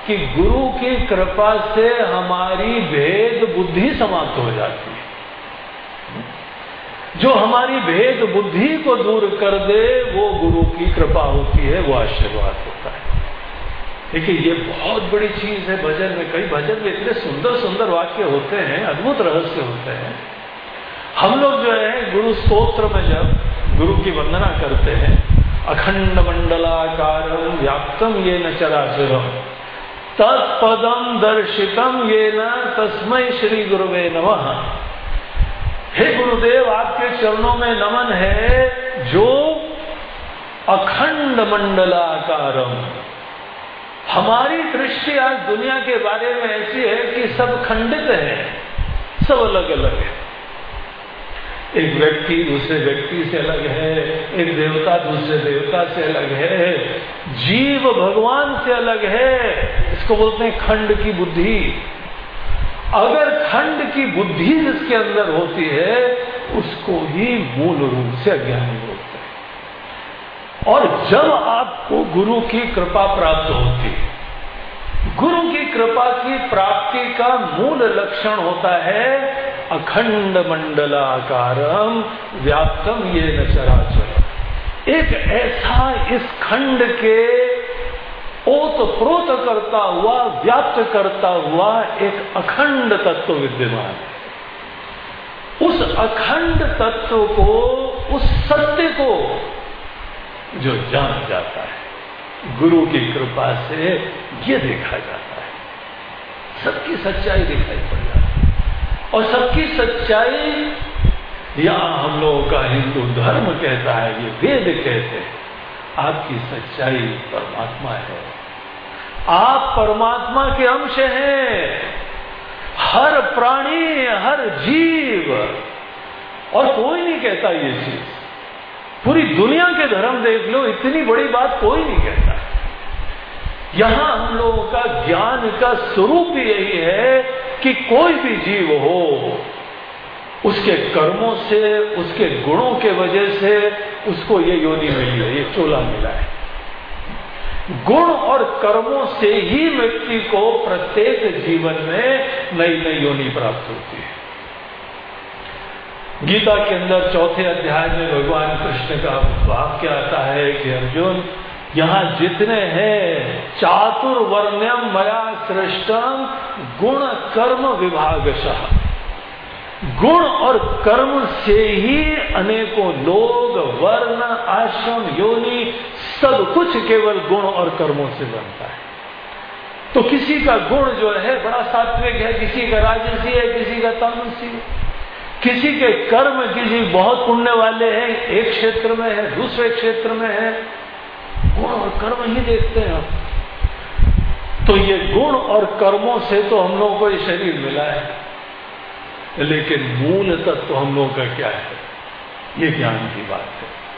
A: कि गुरु की कृपा से हमारी भेद बुद्धि समाप्त हो जाती जो हमारी भेद बुद्धि को दूर कर दे, वो गुरु की कृपा होती है, वो आशीर्वाद होता है। देखिए, ये बहुत बड़ी चीज़ है भजन में। कई भजन में इतने सुंदर सुंदर वाक्य होते हैं, अद्भुत रहस्य होते हैं। हम लोग जो है, गुरु स्त्रोत्र में जब गुरु की वंदना करते हैं, अखंड मंडलाकार व्याप्तम ये न चराचरम, तत्पदम दर्शितम ये न तस्मय श्री गुरुवे नमः। हे गुरुदेव, आपके चरणों में नमन है जो अखंड मंडलाकारम। हमारी दृष्टि आज दुनिया के बारे में ऐसी है कि सब खंडित है, सब अलग अलग है। एक व्यक्ति दूसरे व्यक्ति से अलग है, एक देवता दूसरे देवता से अलग है, जीव भगवान से अलग है, इसको बोलते हैं खंड की बुद्धि। अगर खंड की बुद्धि जिसके अंदर होती है, उसको ही मूल रूप से अज्ञानी बोलते हैं। और जब आपको गुरु की कृपा प्राप्त होती है, गुरु की कृपा की प्राप्ति का मूल लक्षण होता है, अखंड मंडलाकारम व्याप्तम ये न चराचर एक ऐसा इस खंड के ओत प्रोत करता हुआ, व्याप्त करता हुआ एक अखंड तत्व विद्यमान है। उस अखंड तत्व को, उस सत्य को जो जान जाता है, गुरु की कृपा से ये देखा जाता है। सबकी सच्चाई दिखाई पड़ जाती है। और सबकी सच्चाई, यहाँ हम लोगों का हिंदू धर्म कहता है, ये वेद कहते हैं, आपकी सच्चाई परमात्मा है। आप परमात्मा के अंश हैं। हर प्राणी, हर जीव। और कोई नहीं कहता ये चीज़। पूरी दुनिया के धर्म देख लो, इतनी बड़ी बात कोई नहीं कहता। यहाँ हम लोगों का ज्ञान का स्वरूप यही है कि कोई भी जीव हो, उसके कर्मों से, उसके गुणों के वजह से उसको ये योनि मिली है, ये चोला मिला है। गुण और कर्मों से ही व्यक्ति को प्रत्येक जीवन में नई नई योनि प्राप्त होती है। गीता के अंदर चौथे अध्याय में भगवान कृष्ण का वाक्य आता है कि अर्जुन, यहाँ जितने हैं चातुर्वर्ण्यम मया सृष्टम गुण कर्म विभागशः। गुण और कर्म से ही अनेकों लोग वर्ण, आश्रम, योनि सब कुछ केवल गुण और कर्मों से बनता है। तो किसी का गुण जो है, बड़ा सात्विक है, किसी का राजसी है, किसी का तामसी है। किसी के कर्म किसी बहुत पुण्य वाले हैं, एक क्षेत्र में है, दूसरे क्षेत्र में है, गुण और कर्म ही देखते हैं हम तो ये गुण और कर्मों से तो हम लोगों को ये शरीर मिला है। लेकिन मूल तत्व तो हम लोगों का क्या है? ये ज्ञान की बात है।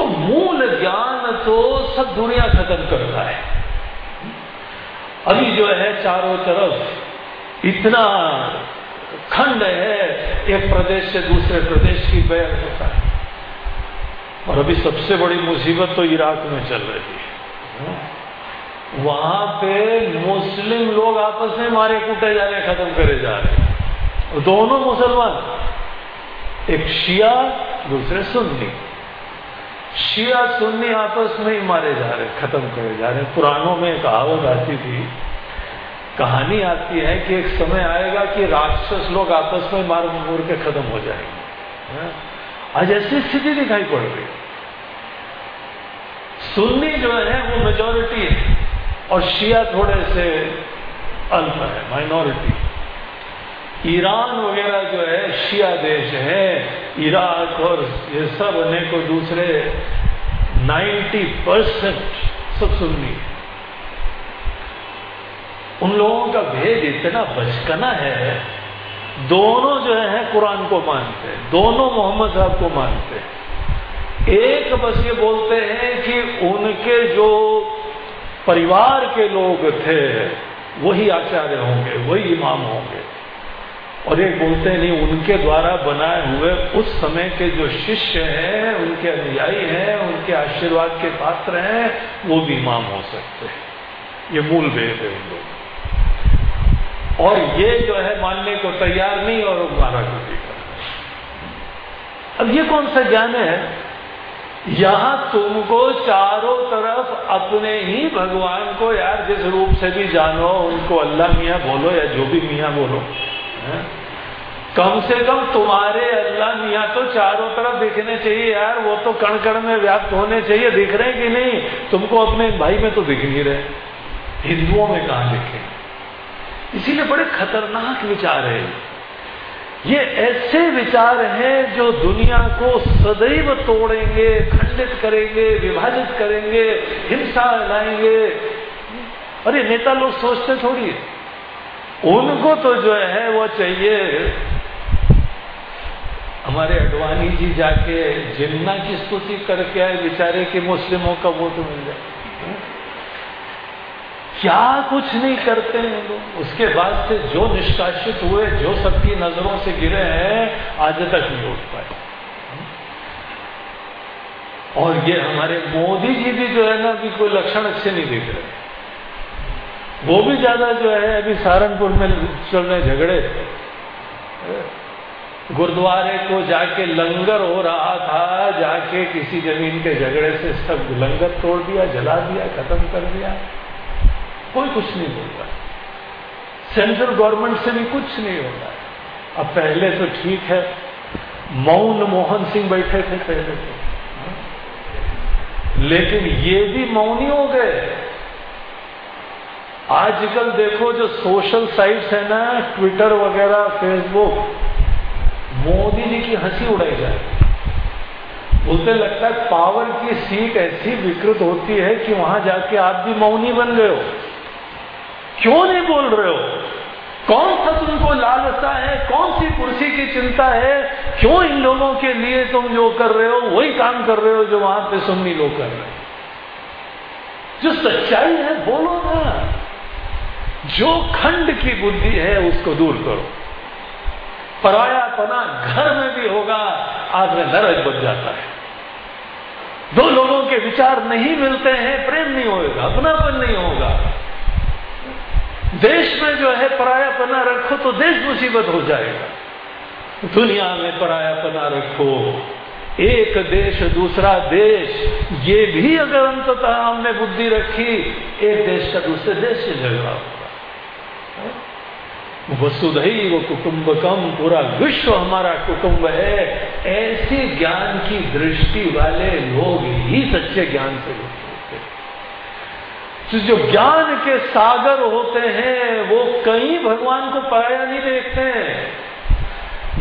A: तो मूल ज्ञान तो सब दुनिया खत्म करता है। अभी जो है चारों तरफ़ इतना खंड है, एक प्रदेश से दूसरे प्रदेश की बैर होता है। और अभी सबसे बड़ी मुसीबत तो इराक में चल रही है। वहाँ पे मुस्लिम लोग आपस में मारे कूटे जा रहे खत्म करे जा रहे दोनों मुसलमान, एक शिया, दूसरे सुन्नी। शिया सुन्नी आपस में ही मारे जा रहे, खत्म करे जा रहे। पुरानों में कहावत आती थी, कहानी आती है कि एक समय आएगा कि राक्षस लोग आपस में मार मोर के खत्म हो जाएँगे। हाँ? आज ऐसी स्थिति दिखाई पड़ रही सुन्नी जो है, वो मेजोरिटी है और शिया थोड़े से अल्प है माइनॉरिटी ईरान वगैरह जो है, शिया देश है, इराक और ये सब अनेकों दूसरे 90 परसेंट सब सुन्नी उन लोगों का भेद इतना बचकना है, दोनों जो है कुरान को मानते हैं, दोनों मोहम्मद साहब को मानते हैं। एक बस ये बोलते हैं कि उनके जो परिवार के लोग थे, वही आचार्य होंगे, वही इमाम होंगे। और ये बोलते नहीं, उनके द्वारा बनाए हुए उस समय के जो शिष्य हैं, उनके अनुयायी हैं, उनके आशीर्वाद के पात्र हैं, वो भी इमाम हो सकते हैं। ये मूल भेद है उन लोग और ये जो है, मानने को तैयार नहीं और मारा कुटी कर। अब ये कौन सा ज्ञान है? यहाँ तुमको चारों तरफ़ अपने ही भगवान को यार, जिस रूप से भी जानो, उनको अल्लाह मियाँ बोलो या जो भी मियाँ बोलो। कम से कम तुम्हारे अल्लाह मियाँ तो चारों तरफ़ दिखने चाहिए यार, वो तो कण कण में व्याप्त होने चाहिए, दिख रहे कि नहीं? तुमको अपने भाई में तो दिख नहीं रहे। हिंदुओं में कहा दिखे? इसीलिए बड़े खतरनाक विचार है। ये ऐसे विचार हैं जो दुनिया को सदैव तोड़ेंगे, खंडित करेंगे, विभाजित करेंगे, हिंसा लाएँगे। अरे, नेता लोग सोचते थोड़ी है। उनको तो जो है वो चाहिए हमारे अडवाणी जी जाके जिन्ना की स्तुति करके आए, बेचारे के मुस्लिमों का वोट मिल जाए। क्या कुछ नहीं करते हैं लोग उसके बाद से जो निष्कासित हुए, जो सबकी नज़रों से गिरे हैं, आज तक नहीं उठ पाए। और ये हमारे मोदी जी भी जो है ना, अभी कोई लक्षण अच्छे नहीं दिख रहे। वो भी ज़्यादा जो है, अभी सहारनपुर में चल रहे झगड़े। गुरुद्वारे को जाके लंगर हो रहा था, जाके किसी ज़मीन के झगड़े से सब लंगर तोड़ दिया, जला दिया, खत्म कर दिया। कोई कुछ नहीं बोल रहा सेंट्रल गवर्नमेंट से भी कुछ नहीं हो रहा है अब पहले तो ठीक है, मौन मोहन सिंह बैठे थे पहले तो। लेकिन ये भी मौनी हो गए। आजकल देखो जो सोशल साइट्स है ना ट्विटर वगैरह फेसबुक मोदी जी की हँसी उड़ाई जाए बोलते लगता है पावर की सीट ऐसी विकृत होती है कि वहाँ जाके आप भी मौनी बन गए हो। क्यों नहीं बोल रहे हो? कौन सा तुमको लालसा है? कौन सी कुर्सी की चिंता है? क्यों इन लोगों के लिए तुम जो कर रहे हो, वही काम कर रहे हो जो वहाँ पे सुन्नी लोग कर रहे हो? जो सच्चाई है, बोलो ना। जो खंड की बुद्धि है उसको दूर करो। पराया पना घर में भी होगा आदमी नरक बच जाता है। दो लोगों के विचार नहीं मिलते हैं, प्रेम नहीं होगा अपनापन नहीं होगा। देश में जो है परायापना रखो तो देश मुसीबत हो जाएगा। दुनिया में परायापना रखो। एक देश दूसरा देश, ये भी अगर अंततः हमने बुद्धि रखी, एक देश का दूसरे देश से झगड़ा वसुधैव कुटुंबकम पूरा विश्व हमारा कुटुंब है। ऐसे ज्ञान की दृष्टि वाले लोग ही सच्चे ज्ञान से होते तो जो ज्ञान के सागर होते हैं, वो कहीं भगवान को पराया नहीं देखते हैं।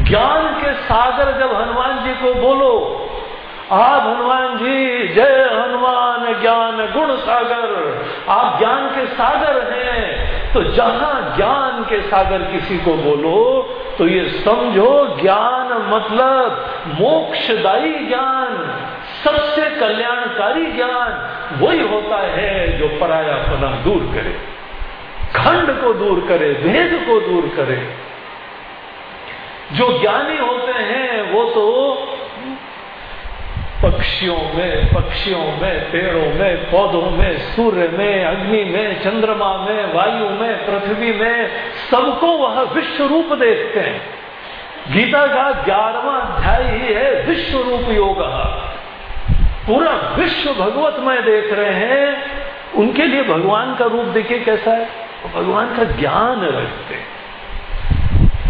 A: ज्ञान के सागर जब हनुमान जी को बोलो, आप हनुमान जी, जय हनुमान, ज्ञान गुण सागर, आप ज्ञान के सागर हैं। तो जहाँ ज्ञान के सागर किसी को बोलो तो ये समझो, ज्ञान मतलब मोक्षदायी ज्ञान, सबसे कल्याणकारी ज्ञान वही होता है जो परायापना दूर करे, खंड को दूर करे, भेद को दूर करे। जो ज्ञानी होते हैं, वो तो पक्षियों में पक्षियों में, पेड़ों में, पौधों में, सूर्य में, अग्नि में, चंद्रमा में, वायु में, पृथ्वी में, सबको वह विश्व रूप देखते हैं। गीता का ग्यारहवा अध्याय ही है, विश्व रूप योग। पूरा विश्व भगवत में देख रहे हैं। उनके लिए भगवान का रूप देखिए कैसा है। भगवान का ज्ञान रखते हैं।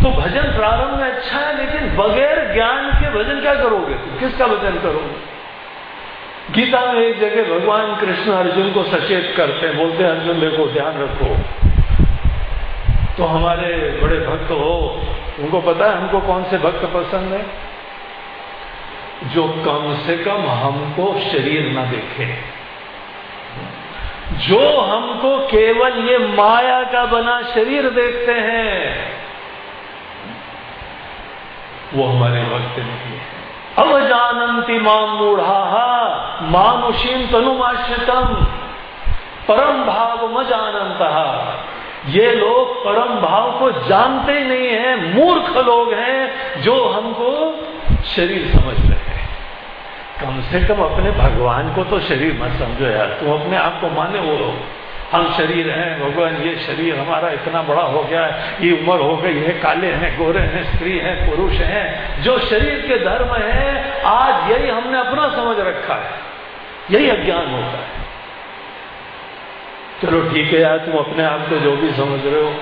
A: तो भजन प्रारंभ में अच्छा है, लेकिन बगैर ज्ञान के भजन क्या करोगे? किसका भजन करोगे? गीता में एक जगह भगवान कृष्ण अर्जुन को सचेत करते हैं, बोलते हैं, अर्जुन देखो ध्यान रखो। तो हमारे बड़े भक्त हो, उनको पता है हमको कौन से भक्त पसंद है? जो कम से कम हमको शरीर ना देखे। जो हमको केवल ये माया का बना शरीर देखते हैं वो हमारे वक्त नहीं है। अब जानती माम मूढ़ा मानुषीम तनुमाश्रितम, परम भाव म ये लोग परम भाव को जानते ही नहीं है, मूर्ख लोग हैं, जो हमको शरीर समझ रहे हैं। कम से कम अपने भगवान को तो शरीर मत समझो यार, तुम अपने आप को माने वो लोग। हम शरीर हैं, भगवान, ये शरीर हमारा इतना बड़ा हो गया है, ये उम्र हो गई है, काले हैं, गोरे हैं, स्त्री हैं, पुरुष हैं, जो शरीर के धर्म है, आज यही हमने अपना समझ रखा है। यही अज्ञान होता है। चलो ठीक है यार, तुम अपने आप को जो भी समझ रहे हो,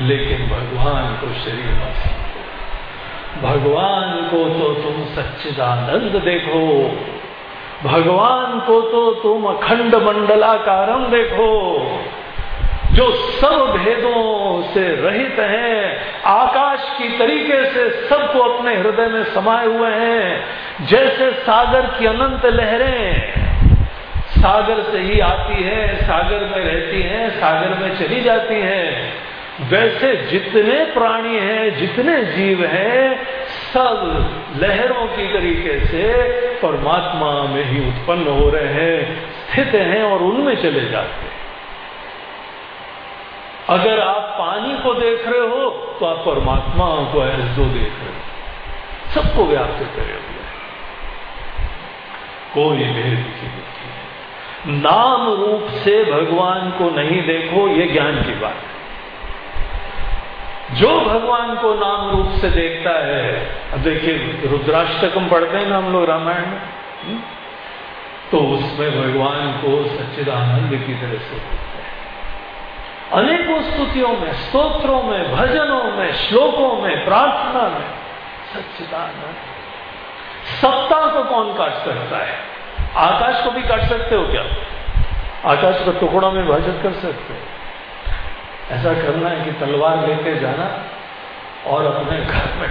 A: लेकिन भगवान को शरीर मत समझो। भगवान को तो तुम सच्चिदानंद देखो। भगवान को तो तुम अखंड मंडलाकारम देखो, जो सब भेदों से रहित हैं, आकाश की तरीके से सबको अपने हृदय में समाये हुए हैं। जैसे सागर की अनंत लहरें, सागर से ही आती है, सागर में रहती हैं, सागर में चली जाती हैं। वैसे जितने प्राणी हैं, जितने जीव हैं सब लहरों की तरीके से परमात्मा में ही उत्पन्न हो रहे हैं, स्थित हैं और उनमें चले जाते हैं। अगर आप पानी को देख रहे हो तो आप परमात्मा को ऐसो देख रहे हो। सबको व्याप्त करे हुए कोई भेद की नहीं नाम रूप से भगवान को नहीं देखो, ये ज्ञान की बात है। जो भगवान को नाम रूप से देखता है, अब देखिए, रुद्राष्टकम पढ़ते हैं ना हम लोग रामायण में? हम्म? तो उसमें भगवान को सच्चिदानंद की तरह से देखते हैं। अनेकों स्तुतियों में, स्तोत्रों में, भजनों में, श्लोकों में, प्रार्थना में सच्चिदानंद। सत्ता को कौन काट सकता है? आकाश को भी काट सकते हो क्या? आकाश को टुकड़ा में भजन कर सकते हो। ऐसा करना है कि तलवार लेके जाना और अपने घर में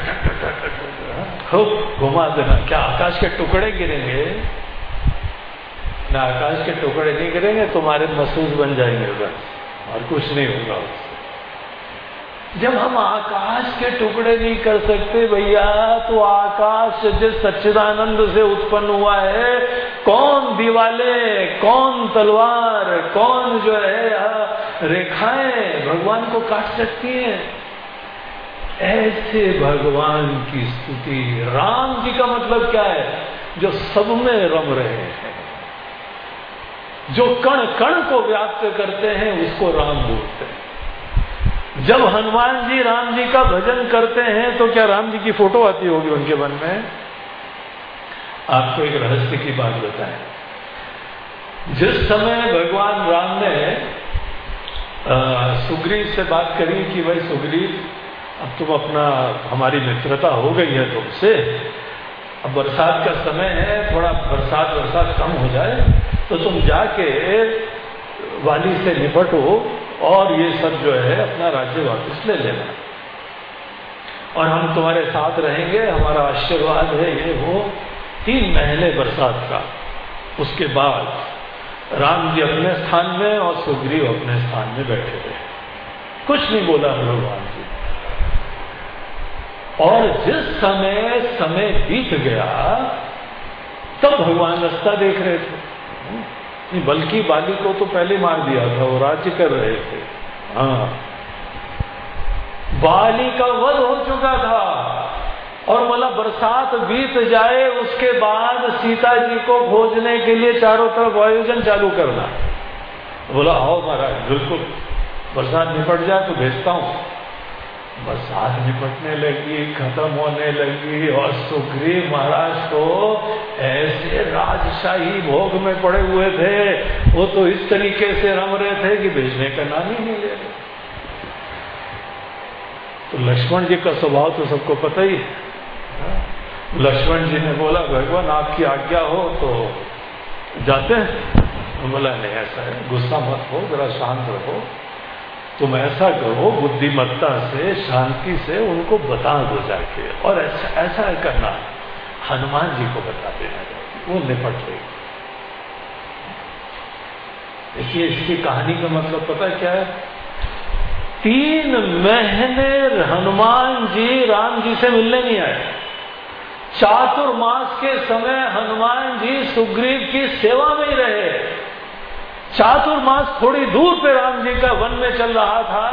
A: खूब घुमा देना। क्या आकाश के टुकड़े गिरेंगे? ना आकाश के टुकड़े नहीं गिरेंगे, तुम्हारे महसूस बन जाएँगे बस और कुछ नहीं होगा जब हम आकाश के टुकड़े नहीं कर सकते, भैया तो आकाश जिस सच्चिदानंद से उत्पन्न हुआ है, कौन दीवाले, कौन तलवार, कौन जो है रेखाएँ भगवान को काट सकती हैं। ऐसे भगवान की स्तुति। राम जी का मतलब क्या है? जो सब में रम रहे हैं। जो कण कण को व्याप्त करते हैं, उसको राम बोलते हैं। जब हनुमान जी राम जी का भजन करते हैं तो क्या राम जी की फ़ोटो आती होगी उनके मन में? आपको एक रहस्य की बात बताएँ। जिस समय भगवान राम ने सुग्रीव से बात करी कि भाई सुग्रीव, अब तुम अपना, हमारी मित्रता हो गई है तुमसे। अब बरसात का समय है, थोड़ा बरसात बरसात कम हो जाए तो तुम जाके वाली से निपटो और ये सब जो है, अपना राज्य वापस ले लेना। और हम तुम्हारे साथ रहेंगे, हमारा आशीर्वाद है, ये वो तीन महीने बरसात का। उसके बाद राम जी अपने स्थान में और सुग्रीव अपने स्थान में बैठे रहे कुछ नहीं बोला भगवान जी। और जिस समय समय बीत गया, तब भगवान रास्ता देख रहे थे। बल्कि बाली को तो पहले मार दिया था, वो राज्य कर रहे थे। हाँ। बाली का वध हो चुका था। और मतलब बरसात बीत जाए, उसके बाद सीता जी को खोजने के लिए चारों तरफ़ आयोजन चालू करना। बोला, आओ महाराज, बिल्कुल। बरसात निपट जाए तो भेजता हूँ। बरसात निपटने लगी, खत्म होने लगी, और सुग्रीव महाराज तो ऐसे राजशाही भोग में पड़े हुए थे। वो तो इस तरीके से रम रहे थे कि भेजने का नाम ही नहीं ले तो लक्ष्मण जी का स्वभाव तो सबको पता ही है। लक्ष्मण जी ने बोला, भगवान, आपकी आज्ञा हो तो जाते हैं। बोला, नहीं, ऐसा है। गुस्सा मत हो, जरा शांत रहो। तुम ऐसा करो बुद्धिमत्ता से, शांति से उनको बता दो जाके। और ऐसा ऐसा करना। हनुमान जी को बता देना वो निपट लेगी देखिए, इसकी कहानी का मतलब पता क्या है? तीन महीने हनुमान जी राम जी से मिलने नहीं आए। चातुर्मास के समय हनुमान जी सुग्रीव की सेवा में ही रहे। चातुर्मास थोड़ी दूर पे राम जी का वन में चल रहा था।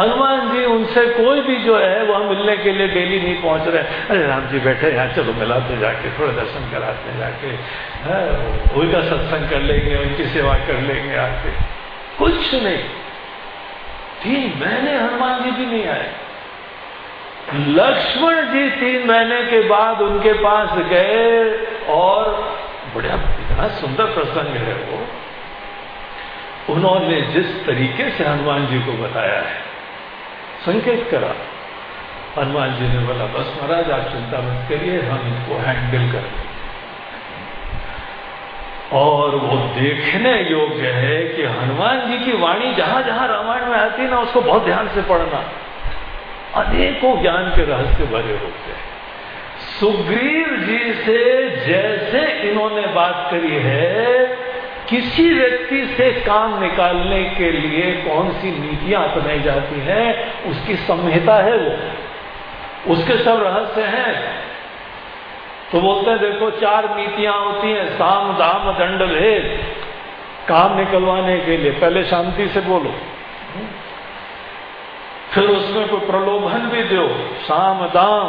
A: हनुमान जी उनसे कोई भी जो है, वह मिलने के लिए डेली नहीं पहुँच रहे। अरे राम जी बैठे यहाँ चलो मिलाते जाके, थोड़े दर्शन कराते जाके उनका सत्संग कर लेंगे, उनकी सेवा कर लेंगे आके। कुछ नहीं। तीन महीने हनुमान जी भी नहीं आए। लक्ष्मण जी तीन महीने के बाद उनके पास गए और बड़ा इतना सुंदर प्रसंग है वो। उन्होंने जिस तरीके से हनुमान जी को बताया है, संकेत करा। हनुमान जी ने बोला, बस महाराज, आप चिंता मत करिए, हम इनको हैंडल कर और वो देखने योग्य है कि हनुमान जी की वाणी जहाँ जहाँ रामायण में आती है ना, उसको बहुत ध्यान से पढ़ना। अनेकों ज्ञान के रहस्य भरे होते हैं। सुग्रीव जी से जैसे इन्होंने बात करी है, किसी व्यक्ति से काम निकालने के लिए कौन सी नीतियाँ अपनाई जाती हैं, उसकी संहिता है वो। उसके सब रहस्य हैं। तो बोलते हैं, देखो, चार नीतियाँ होती हैं, साम, दाम, दंड, भेद। काम निकलवाने के लिए, पहले शांति से बोलो। फिर उसमें कोई प्रलोभन भी दो साम दाम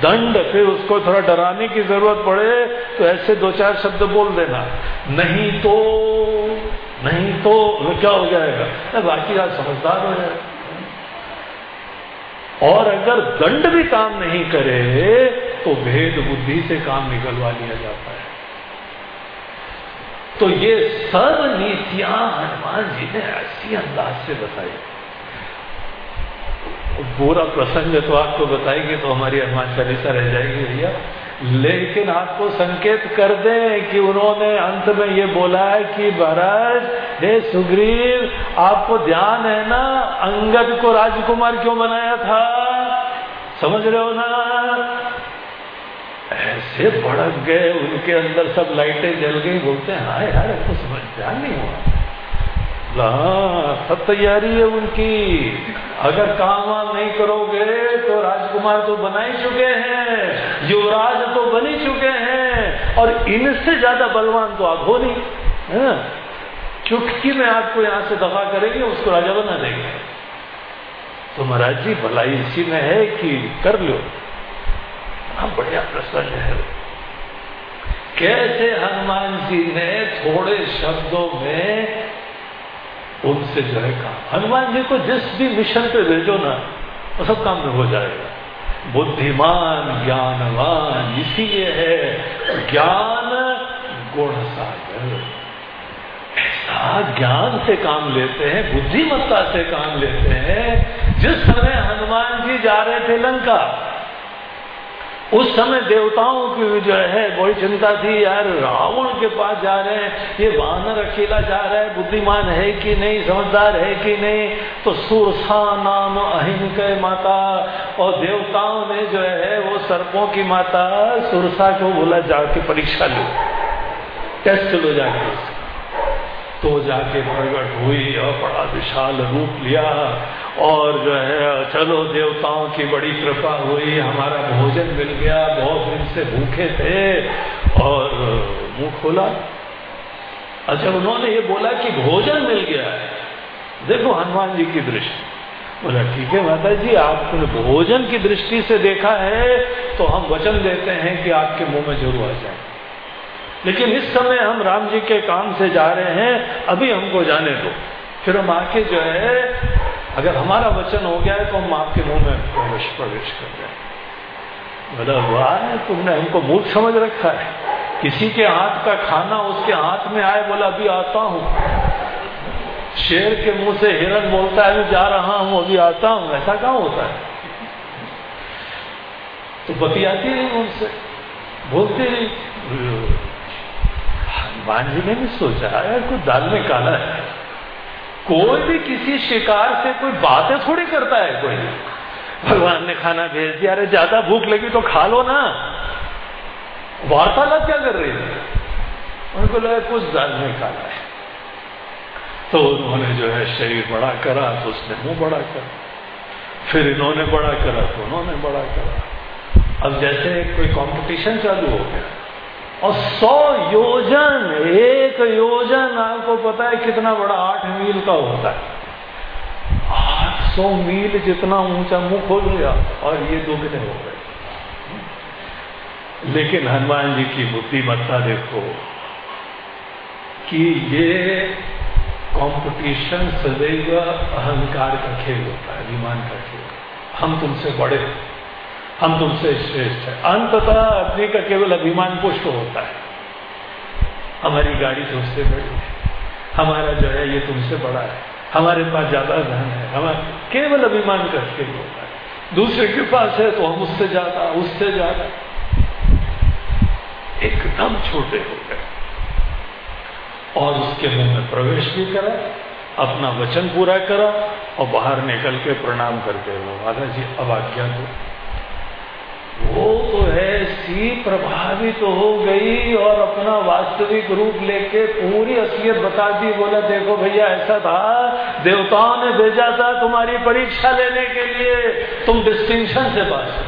A: दंड, फिर उसको थोड़ा डराने की ज़रूरत पड़े तो ऐसे दो चार शब्द बोल देना। नहीं तो नहीं तो क्या हो जाएगा? बाकी आप समझदार हो जाए। और अगर दंड भी काम नहीं करे तो भेद बुद्धि से काम निकलवा लिया जाता है। तो ये सब नीतियाँ हनुमान जी ने ऐसी अंदाज से बताई। पूरा प्रसंग तो आपको बताएँगे तो हमारी हनुमान चालीसा रह जाएगी भैया। लेकिन आपको संकेत कर दें कि उन्होंने अंत में ये बोला है कि महाराज, हे सुग्रीव, आपको ध्यान है ना, अंगद को राजकुमार क्यों बनाया था? समझ रहे हो ना? ऐसे भड़क गए, उनके अंदर सब लाइटें जल गई, बोलते हैं, हाय हाय आपको समझ ध्यान नहीं हुआ। सब तैयारी है उनकी। अगर काम वाम नहीं करोगे तो राजकुमार तो बना ही चुके हैं, युवराज तो बन ही चुके हैं, और इनसे ज़्यादा बलवान तो आप हो। नहीं चुटकी में आपको यहाँ से दफ़ा करेंगे, उसको राजा बना देंगे। तो महाराज जी, भलाई इसी में है कि कर लो। हाँ बढ़िया प्रसन्न है। कैसे हनुमान जी ने थोड़े शब्दों में उनसे जो है कहा। हनुमान जी को जिस भी मिशन पे भेजो ना, वो सब काम में हो जाएगा। बुद्धिमान, ज्ञानवान इसीलिए है, ज्ञान गुण सागर ऐसा ज्ञान से काम लेते हैं, बुद्धिमत्ता से काम लेते हैं। जिस समय हनुमान जी जा रहे थे लंका उस समय देवताओं की जो है, बड़ी चिंता थी, यार, रावण के पास जा रहे हैं, ये वानर अकेला जा रहा है, बुद्धिमान है कि नहीं, समझदार है कि नहीं? तो सुरसा नाम अहिंक माता, और देवताओं ने जो है, वो सर्पों की माता सुरसा को बोला, जाके परीक्षा लो। टेस्ट लो जाके। तो जाके प्रकट हुई और बड़ा विशाल रूप लिया और जो है, चलो देवताओं की बड़ी कृपा हुई, हमारा भोजन मिल गया, बहुत दिन से भूखे थे और मुँह खोला। अच्छा उन्होंने ये बोला कि भोजन मिल गया है। देखो हनुमान जी की दृष्टि। बोला, ठीक है माता जी आपने भोजन की दृष्टि से देखा है तो हम वचन देते हैं कि आपके मुँह में ज़रूर आ जाए। लेकिन इस समय हम राम जी के काम से जा रहे हैं, अभी हमको जाने दो। फिर हम आके जो है, अगर हमारा वचन हो गया है तो हम आपके मुँह में प्रवेश प्रवेश कर जाए बोला, वाह, तुमने हमको मूर्ख समझ रखा है। किसी के हाथ का खाना उसके हाथ में आए, बोला, अभी आता हूँ। शेर के मुँह से हिरन बोलता है, अभी जा रहा हूँ, अभी आता हूँ। ऐसा कहा होता है? तो बतियाती रही उनसे। बोलती रही हनुमान जी ने भी सोचा यार, कुछ दाल में काला है। कोई भी किसी शिकार से कोई बातें थोड़ी करता है कोई। भगवान ने खाना भेज दिया, अरे, ज़्यादा भूख लगी तो खा लो ना। वार्तालाप क्या कर रही थी उनको लगा कुछ दाल में काला है। तो उन्होंने जो है शरीर बड़ा करा तो उसने मुँह बड़ा करा। फिर इन्होंने बड़ा करा तो उन्होंने बड़ा करा। अब जैसे कोई कंपटीशन चालू हो गया और सौ योजन, एक योजन, आपको पता है कितना बड़ा आठ मील का होता है। आठ सौ मील जितना ऊँचा मुँह खोल गया, और ये दुगने हो गए। लेकिन हनुमान जी की बुद्धिमत्ता देखो कि ये कंपटीशन सदैव अहंकार का खेल होता है, अभिमान का खेल। हम तुमसे बड़े हम तुमसे श्रेष्ठ है। अंततः अग्नि का केवल अभिमान पुष्ट होता है। हमारी गाड़ी तुमसे बड़ी है। हमारा जो है ये तुमसे बड़ा है। हमारे पास ज़्यादा धन है। हमारा केवल अभिमान का खेल होता है। दूसरे के पास है तो हम उससे ज़्यादा उससे ज़्यादा। एकदम छोटे हो गए। और उसके मुँह में प्रवेश भी करा, अपना वचन पूरा करा और बाहर निकल के प्रणाम करके वो राधा जी अब आज्ञा दो। वो तो है सी प्रभावित तो हो गई और अपना वास्तविक रूप लेके पूरी असलियत बता दी, बोला, देखो भैया, ऐसा था। देवताओं ने भेजा था तुम्हारी परीक्षा लेने के लिए। तुम डिस्टिंक्शन से पास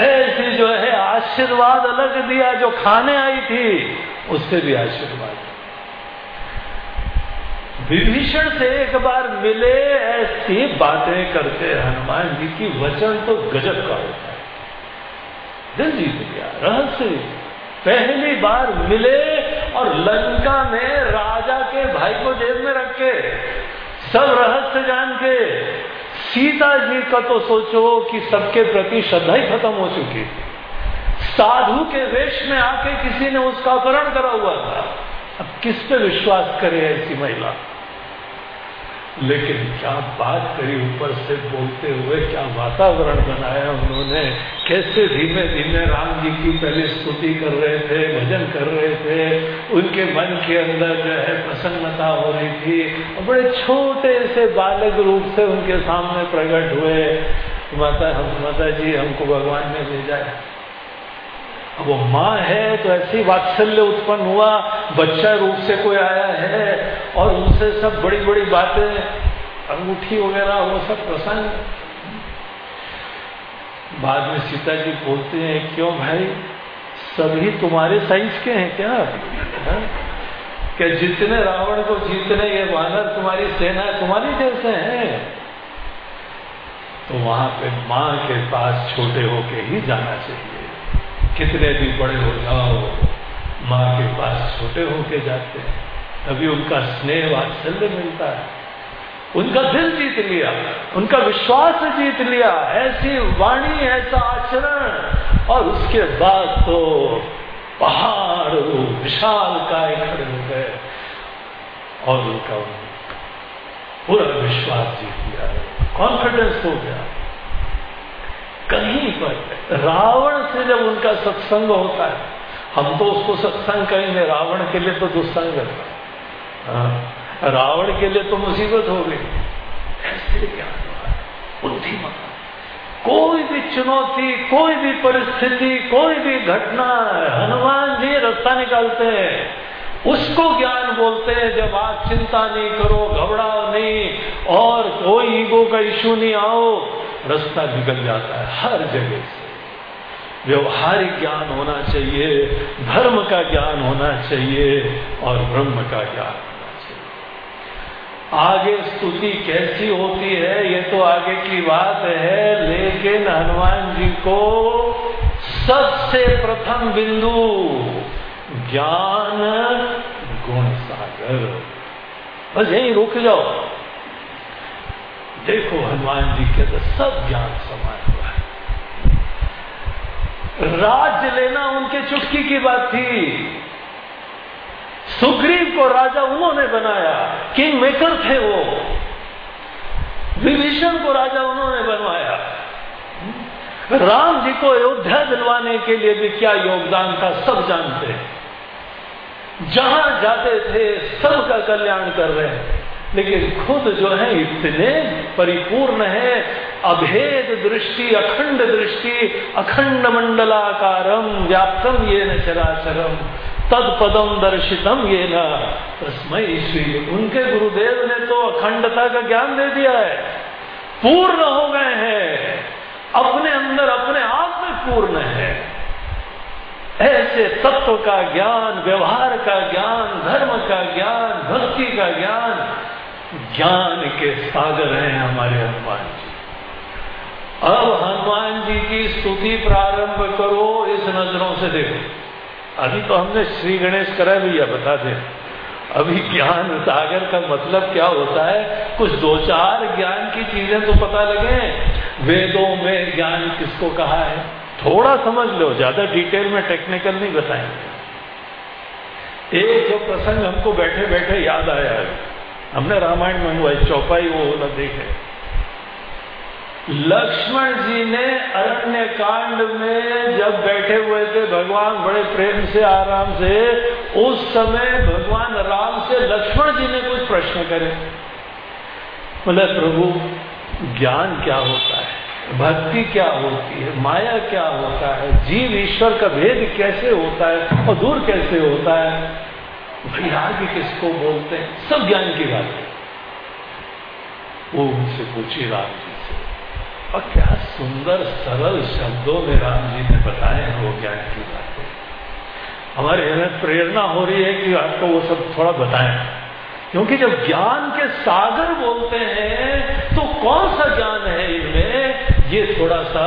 A: ऐसी जो है आशीर्वाद अलग दिया, जो खाने आई थी, उससे भी आशीर्वाद विभीषण से एक बार मिले ऐसी बातें करते हनुमान जी की वचन तो गजब का होता है। दिल जीत गया, रहस्य। पहली बार मिले और लंका में राजा के भाई को जेब में रख के, सब रहस्य जान के, सीता जी का तो सोचो कि सबके प्रति श्रद्धा ही खत्म हो चुकी साधु के वेश में आके किसी ने उसका अपहरण करा हुआ था। अब किस पे विश्वास करे ऐसी महिला? लेकिन क्या बात करी ऊपर से बोलते हुए, क्या वातावरण बनाया उन्होंने? कैसे धीमे धीमे राम जी की पहले स्तुति कर रहे थे, भजन कर रहे थे? उनके मन के अंदर जो है प्रसन्नता हो रही थी और बड़े छोटे से बालक रूप से उनके सामने प्रकट हुए। माता हम माता जी, हमको भगवान ने भेजा है वो माँ है तो ऐसी वात्सल्य उत्पन्न हुआ, बच्चा रूप से कोई आया है और उनसे सब बड़ी बड़ी बातें, अंगूठी वगैरह, वो सब प्रसंग। बाद में सीता जी बोलते हैं, क्यों भाई? सभी तुम्हारे साइज़ के हैं क्या हा? कि जितने रावण को जीतने ये वानर तुम्हारी सेना तुम्हारी जैसे हैं? तो वहाँ पे माँ के पास छोटे होके ही जाना चाहिए। कितने भी बड़े हो जाओ माँ के पास छोटे होके जाते हैं। तभी उनका स्नेह वात्सल्य मिलता है। उनका दिल जीत लिया, उनका विश्वास जीत लिया, ऐसी वाणी, ऐसा आचरण। और उसके बाद तो पहाड़, विशाल काय खड़े हो गए। और उनका पूरा विश्वास जीत लिया। कॉन्फिडेंस हो गया। कहीं पर रावण से जब उनका सत्संग होता है हम तो उसको सत्संग कहेंगे रावण के लिए तो दुस्संग हाँ, रावण के लिए तो मुसीबत हो गई ऐसे ज्ञान बुद्धिमान। कोई भी चुनौती कोई भी परिस्थिति कोई भी घटना हनुमान जी रास्ता निकालते हैं। उसको ज्ञान बोलते हैं, जब आप चिंता नहीं करो, घबराओ नहीं, और कोई ईगो का इशू नहीं आओ, रास्ता निकल जाता है हर जगह से। व्यवहारिक ज्ञान होना चाहिए, धर्म का ज्ञान होना चाहिए, और ब्रह्म का ज्ञान होना चाहिए। आगे स्तुति कैसी होती है, ये तो आगे की बात है, लेकिन हनुमान जी को सबसे प्रथम बिंदु ज्ञान गुण सागर। बस यही रुक जाओ। देखो हनुमान जी के अंदर सब ज्ञान समाया हुआ है। राज्य लेना उनके चुटकी की बात थी। सुग्रीव को राजा उन्होंने बनाया। किंग मेकर थे वो। विभीषण को राजा उन्होंने बनवाया। राम जी को अयोध्या दिलवाने के लिए भी क्या योगदान था, सब जानते हैं। जहाँ जाते थे, सबका कल्याण कर रहे हैं। लेकिन खुद जो है, इतने परिपूर्ण है। अभेद दृष्टि, अखंड दृष्टि, अखंड मंडलाकारम व्याप्तम ये न चराचरम तद पदम दर्शितम ये न तस्मय श्री उनके गुरुदेव ने तो अखंडता का ज्ञान दे दिया है। पूर्ण हो गए हैं। अपने अंदर, अपने आप में पूर्ण है। ऐसे तत्व का ज्ञान, व्यवहार का ज्ञान, धर्म का ज्ञान, भक्ति का ज्ञान ज्ञान के सागर हैं हमारे हनुमान जी। अब हनुमान जी की स्तुति प्रारंभ करो, इस नज़रों से देखो। अभी तो हमने श्री गणेश करा भैया बता दे। अभी ज्ञान सागर का मतलब क्या होता है? कुछ दो चार ज्ञान की चीज़ें तो पता लगे। वेदों में ज्ञान किसको कहा है? थोड़ा समझ लो, ज़्यादा डिटेल में टेक्निकल नहीं बताएँगे। एक जो प्रसंग हमको बैठे बैठे याद आया है। हमने रामायण मंगवाई चौपाई वो न देखे। लक्ष्मण जी ने अरण्य कांड में जब बैठे हुए थे, भगवान बड़े प्रेम से, आराम से, उस समय भगवान राम से लक्ष्मण जी ने कुछ प्रश्न करे। बोले, प्रभु, ज्ञान क्या होता है भक्ति क्या होती है? माया क्या होता है? जीव ईश्वर का भेद कैसे होता है? और दूर कैसे होता है? वैराग्य किसको बोलते हैं? सब ज्ञान की बात है। वो उनसे पूछी राम जी से। और क्या सुंदर, सरल शब्दों में राम जी ने बताए हैं वो ज्ञान की बातें? हमारे हमें प्रेरणा हो रही है कि आपको वो सब थोड़ा बताएँ। क्योंकि जब ज्ञान के सागर बोलते हैं तो कौन सा ज्ञान है इनमें? ये थोड़ा सा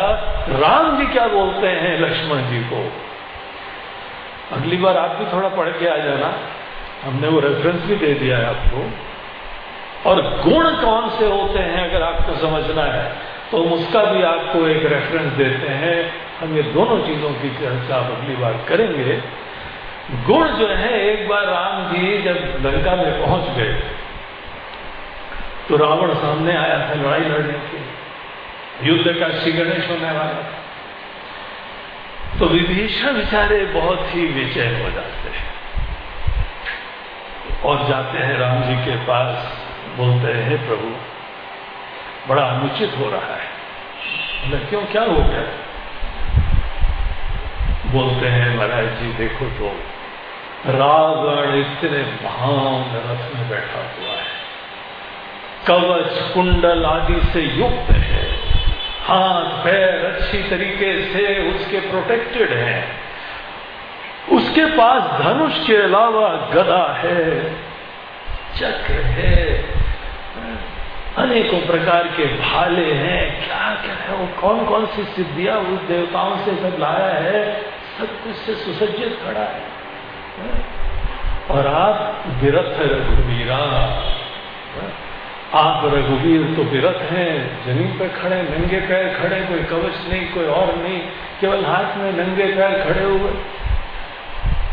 A: राम जी क्या बोलते हैं लक्ष्मण जी को? अगली बार आप भी थोड़ा पढ़ के आ जाना। हमने वो रेफरेंस भी दे दिया है आपको। और गुण कौन से होते हैं अगर आपको समझना है तो हम उसका भी आपको एक रेफरेंस देते हैं। हम ये दोनों चीज़ों की चर्चा आप अगली बार करेंगे। गुण जो है, एक बार राम जी जब लंका में पहुँच गए तो रावण सामने आया था लड़ाई लड़ने के युद्ध का श्री गणेश होने वाला तो विभीषण बेचारे बहुत ही विजय हो जाते हैं। और जाते हैं राम जी के पास, बोलते हैं प्रभु, बड़ा अनुचित हो रहा है। क्यों, क्या हो गया? बोलते हैं, महाराज जी, देखो तो रावण इतने महान रथ में बैठा हुआ है। कवच, कुंडल आदि से युक्त है। हाथ, पैर अच्छी तरीके से उसके प्रोटेक्टेड हैं। उसके पास धनुष के अलावा गदा है, चक्र है, अनेकों प्रकार के भाले हैं। क्या क्या है? वो कौन कौन सी सिद्धियाँ उस देवताओं से सब लाया है? सब कुछ से सुसज्जित खड़ा है। और आप विरथ रघुवीरा। आप रघुवीर तो विरत हैं, ज़मीन पर खड़े, नंगे पैर खड़े, कोई कवच नहीं, कोई और नहीं, केवल हाथ में नंगे पैर खड़े हुए।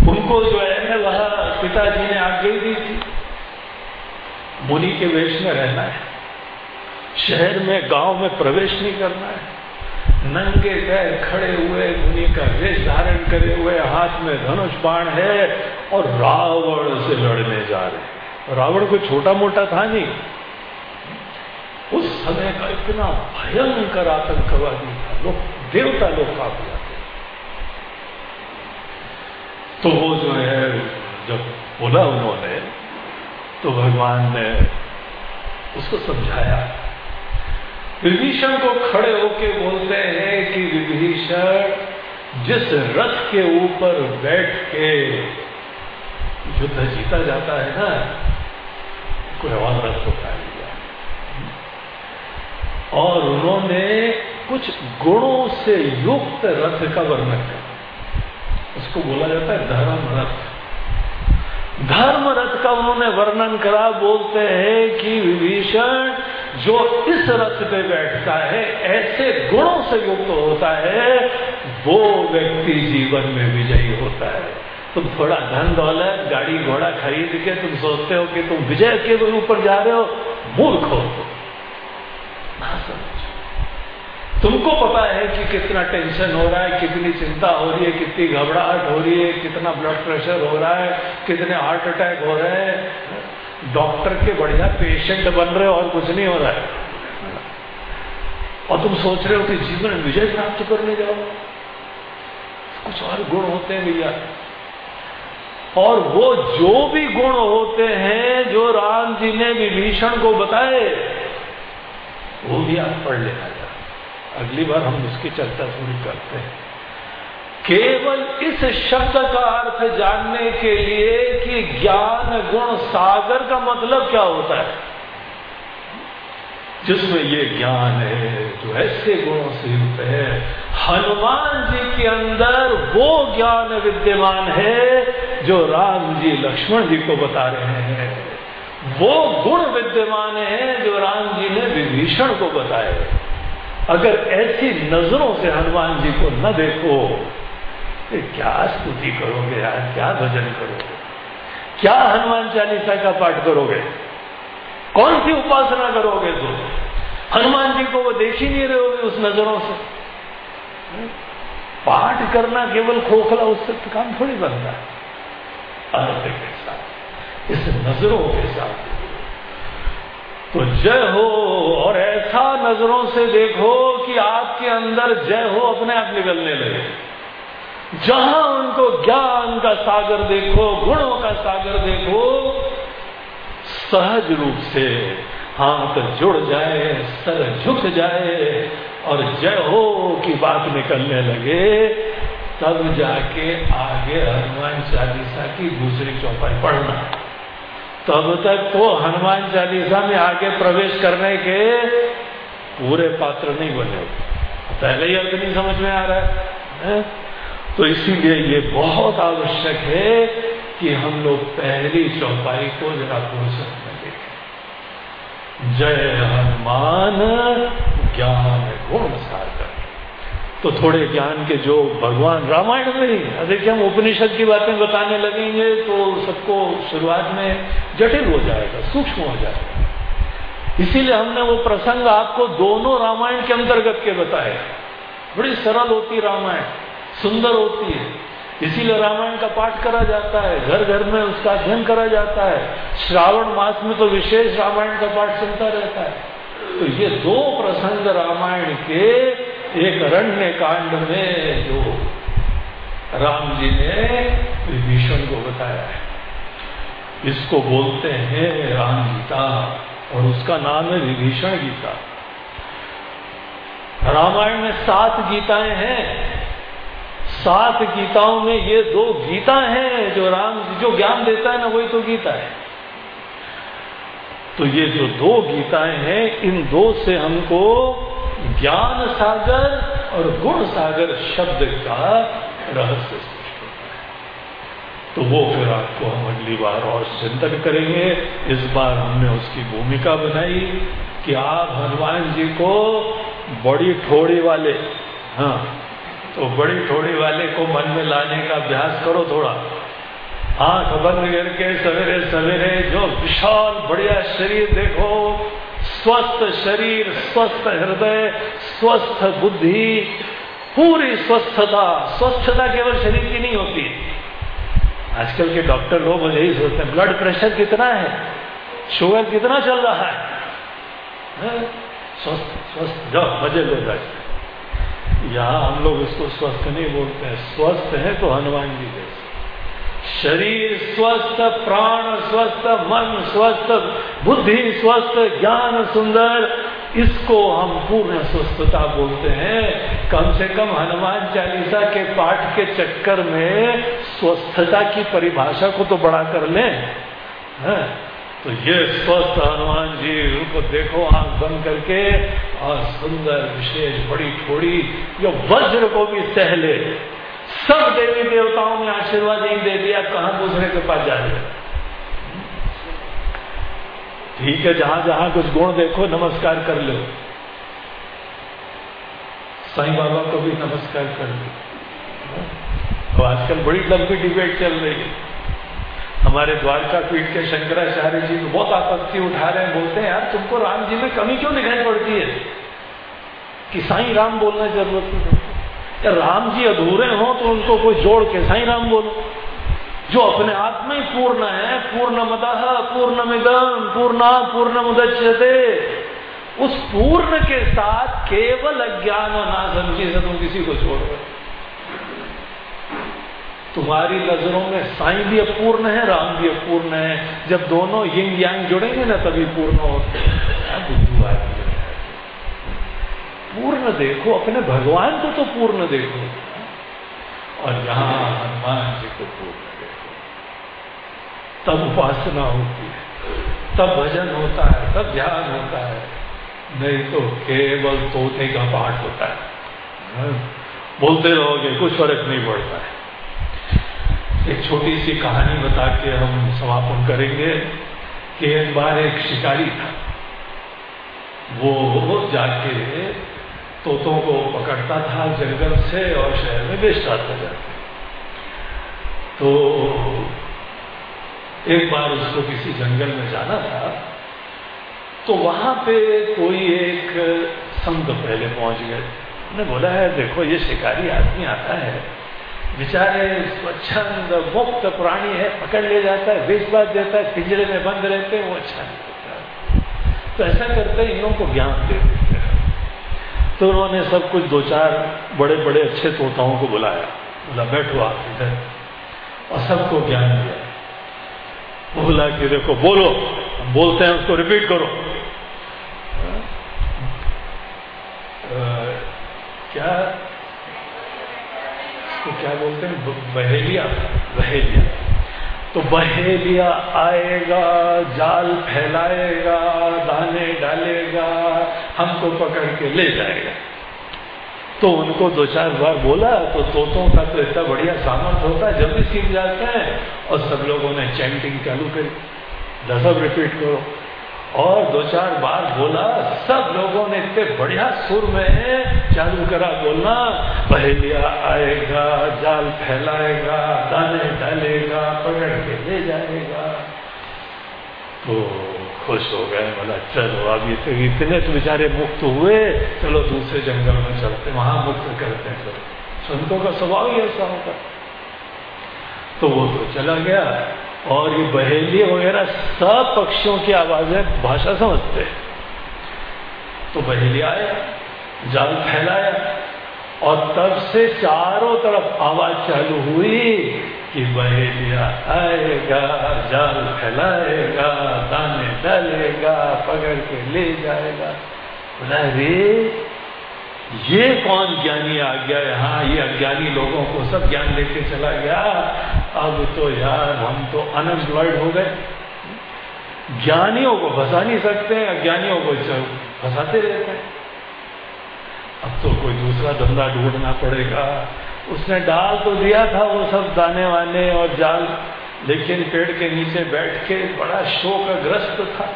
A: उनको जो है, वह पिताजी ने आज्ञा दी थी। मुनि के वेश में रहना है। शहर में, गाँव में प्रवेश नहीं करना है। नंगे पैर खड़े हुए, मुनि का वेश धारण करे हुए, हाथ में धनुष बाण है और रावण से लड़ने जा रहे हैं। रावण कोई छोटा मोटा था नहीं। उस समय का इतना भयंकर आतंकवादी था। लोग, देवता लोग काफ़ी जाते तो वो जो है, जब बोला उन्होंने तो भगवान ने उसको समझाया। विभीषण को खड़े होके बोलते हैं कि विभीषण, जिस रथ के ऊपर बैठ के युद्ध जीता जाता है ना, कोई और रथ होता लिया और उन्होंने कुछ गुणों से युक्त रथ का वर्णन किया। उसको बोला जाता है धर्म रथ। धर्म रथ का उन्होंने वर्णन करा, बोलते हैं कि विभीषण जो इस रथ पे बैठता है, ऐसे गुणों से युक्त होता है, वो व्यक्ति जीवन में विजयी होता है। तुम थोड़ा धन दौलत, गाड़ी घोड़ा खरीद के तुम सोचते हो कि तुम विजय के ऊपर जा रहे हो, मूर्ख हो तुम। तुमको पता है कि कितना टेंशन हो रहा है, कितनी चिंता हो रही है, कितनी घबराहट हो रही है, कितना ब्लड प्रेशर हो रहा है, कितने हार्ट अटैक हो रहे हैं। डॉक्टर के बढ़िया पेशेंट बन रहे और कुछ नहीं हो रहा है। और तुम सोच रहे हो कि जीवन में विजय प्राप्त करने जाओ। कुछ और गुण होते हैं भैया। और वो जो भी गुण होते हैं, जो राम जी ने विभीषण को बताए वो भी आप पढ़ लेना अगली बार हम उसकी चर्चा पूरी करते हैं। केवल इस शब्द का अर्थ जानने के लिए कि ज्ञान गुण सागर का मतलब क्या होता है? जिसमें ये ज्ञान है जो ऐसे गुणों से युक्त है। हनुमान जी के अंदर वो ज्ञान विद्यमान है जो राम जी लक्ष्मण जी को बता रहे हैं। वो गुण विद्यमान है जो राम जी ने विभीषण को बताए। अगर ऐसी नज़रों से हनुमान जी को न देखो तो क्या स्तुति करोगे यार? क्या भजन करोगे? क्या हनुमान चालीसा का पाठ करोगे? कौन सी उपासना करोगे तुम? हनुमान जी को वो देख ही नहीं रहे होगे उस नज़रों से। पाठ करना केवल खोखला उससे तो काम थोड़ी बनता है। अर्थ के साथ। इस नज़रों के साथ तो जय हो और ऐसा नज़रों से देखो कि आपके अंदर जय हो, अपने आप निकलने लगे। जहाँ उनको ज्ञान का सागर देखो, गुणों का सागर देखो, सहज रूप से हाथ जुड़ जाए, सर झुक जाए और जय हो की बात निकलने लगे, तब जाके आगे हनुमान चालीसा की दूसरी चौपाई पढ़ना। तब तक तो हनुमान चालीसा में आगे प्रवेश करने के पूरे पात्र नहीं बने। पहले ही अर्थ नहीं समझ में आ रहा है, है? तो इसीलिए ये बहुत आवश्यक है कि हम लोग पहली चौपाई को जरा फुर्सत में देखें। जय हनुमान ज्ञान गुण सागर। तो थोड़े ज्ञान के जो भगवान रामायण में देखिए हम उपनिषद की बातें बताने लगेंगे तो सबको शुरुआत में जटिल हो जाएगा, सूक्ष्म हो जाएगा। इसीलिए हमने वो प्रसंग आपको दोनों रामायण के अंतर्गत के बताए। बड़ी सरल होती रामायण, सुंदर होती है। इसीलिए रामायण का पाठ करा जाता है घर घर में उसका अध्ययन करा जाता है। श्रावण मास में तो विशेष रामायण का पाठ चलता रहता है। तो ये दो प्रसंग रामायण के एक अरण्य कांड में जो राम जी ने विभीषण को बताया है, इसको बोलते हैं राम गीता, और उसका नाम है विभीषण गीता। रामायण में सात गीताएँ हैं। सात गीताओं में ये दो गीता हैं जो राम जो ज्ञान देता है ना, वही तो गीता है। तो ये जो दो गीताएँ हैं, इन दो से हमको ज्ञान सागर और गुण सागर शब्द का रहस्य तो वो फिर आपको हम अगली बार और चिंतन करेंगे। इस बार हमने उसकी भूमिका बनाई कि आप हनुमान जी को बड़ी ठोड़ी वाले हाँ तो बड़ी ठोड़ी वाले को मन में लाने का अभ्यास करो थोड़ा। आँख बंद करके सवेरे सवेरे जो विशाल बढ़िया शरीर देखो, स्वस्थ शरीर, स्वस्थ हृदय, स्वस्थ बुद्धि, पूरी स्वस्थता। स्वस्थता केवल शरीर की नहीं होती। आजकल के डॉक्टर लोग मुझे यही सोचते हैं, ब्लड प्रेशर कितना है? शुगर कितना चल रहा है? हाँ? स्वस्थ स्वस्थ। जाओ, मज़े लो जाए यहाँ हम लोग इसको स्वस्थ नहीं बोलते हैं। स्वस्थ है तो हनुमान जी जैसे। शरीर स्वस्थ, प्राण स्वस्थ, मन स्वस्थ, बुद्धि स्वस्थ, ज्ञान सुंदर, इसको हम पूर्ण स्वस्थता बोलते हैं कम से कम हनुमान चालीसा के पाठ के चक्कर में स्वस्थता की परिभाषा को तो बड़ा कर लें है? तो ये स्वस्थ हनुमान जी उनको देखो, आँख बंद करके, और सुंदर विशेष बड़ी थोड़ी, जो वज्र को भी सहले सब देवी देवताओं ने आशीर्वाद नहीं दे दिया, कहाँ दूसरे के पास जा रहे? ठीक है, जहाँ जहाँ कुछ गुण देखो, नमस्कार कर लो। साईं बाबा को भी नमस्कार कर लो। तो आजकल बड़ी लंबी डिबेट चल रही है। हमारे द्वारका पीठ के शंकराचार्य जी बहुत आपत्ति उठा रहे हैं, बोलते हैं, यार, तुमको राम जी में कमी क्यों दिखाई पड़ती है? कि साईं राम बोलना ज़रूरत नहीं या राम जी अधूरे हो तो उनको कोई जोड़ के साई राम बोलो। जो अपने आप में ही पूर्ण है पूर्ण मदह पूर्ण मिदम पूर्णा पूर्ण मुदच्यते उस पूर्ण के साथ केवल अज्ञान और ना समझी से तुम किसी को छोड़ रहे तुम्हारी नज़रों में साई भी अपूर्ण है, राम भी अपूर्ण है। जब दोनों यिंग यांग जुड़ेंगे ना, तभी पूर्ण होते हैं। बुद्धू पूर्ण देखो अपने भगवान को तो पूर्ण देखो। और यहाँ हनुमान जी को पूर्ण देखो। तब उपासना होती है तब भजन होता है तब ध्यान होता है। नहीं तो केवल तोते का पाठ होता है। हाँ, बोलते रहोगे कुछ फ़र्क नहीं पड़ता है। एक छोटी सी कहानी बता के हम समापन करेंगे कि एक बार एक शिकारी था वो जाके तोतों को पकड़ता था, जंगल से और शहर में बेचता था तो एक बार उसको किसी जंगल में जाना था तो वहाँ पे कोई एक संत पहले पहुँच गए। उन्हें बोला, है, देखो, ये शिकारी आदमी आता है। बेचारे स्वच्छंद, मुक्त प्राणी है, पकड़ ले जाता है बेच बात देता है, पिंजरे में बंद रहते हैं, वो अच्छा नहीं होता। तो ऐसा करते हैं, इन लोगों को ज्ञान देते तो उन्होंने सब कुछ दो चार बड़े बड़े अच्छे तोताओं को बुलाया। बोला बैठो आप इधर। और सबको ज्ञान दिया। बोला कि देखो बोलो हम बोलते हैं उसको रिपीट करो। आ, क्या? इसको क्या बोलते हैं? बहेलिया। बहेलिया। तो बहेलिया आएगा, जाल फैलाएगा, दाने डालेगा, हमको पकड़ के ले जाएगा। तो उनको दो चार बार बोला तो तोतों का तो इतना बढ़िया सामर्थ होता है, जल्दी सीख जाते हैं। और सब लोगों ने चैंटिंग चालू करी। दसब रिपीट करो। और दो चार बार बोला, सब लोगों ने इतने बढ़िया सुर में चालू करा बोलना, पहलिया आएगा, जाल फैलाएगा, दाने डालेगा, पकड़ के ले जाएगा। तो खुश हो गए, बोला, चलो, अब तो इतने तो बेचारे मुक्त हुए, चलो दूसरे जंगल में चलते वहाँ मुक्त करते हैं। संतों का स्वभाव ही ऐसा होता तो वो तो चला गया। और ये बहेली वगैरह सब पक्षियों की आवाज़ें भाषा समझते हैं। तो बहेली आया, जाल फैलाया, और तब से चारों तरफ़ आवाज़ चालू हुई कि बहेलिया आएगा, जाल फैलाएगा, दाने डालेगा, पकड़ के ले जाएगा। बोला रे ये कौन ज्ञानी आ गया? यहाँ ये अज्ञानी लोगों को सब ज्ञान लेके चला गया। अब तो यार, हम तो अनएम्प्लॉयड हो गए। ज्ञानियों को फंसा नहीं सकते, अज्ञानियों को फंसाते रहते हैं। अब तो कोई दूसरा धंधा ढूंढना पड़ेगा। उसने डाल तो दिया था वो सब दाने वाने और जाल, लेकिन पेड़ के नीचे बैठ के बड़ा शोक ग्रस्त था।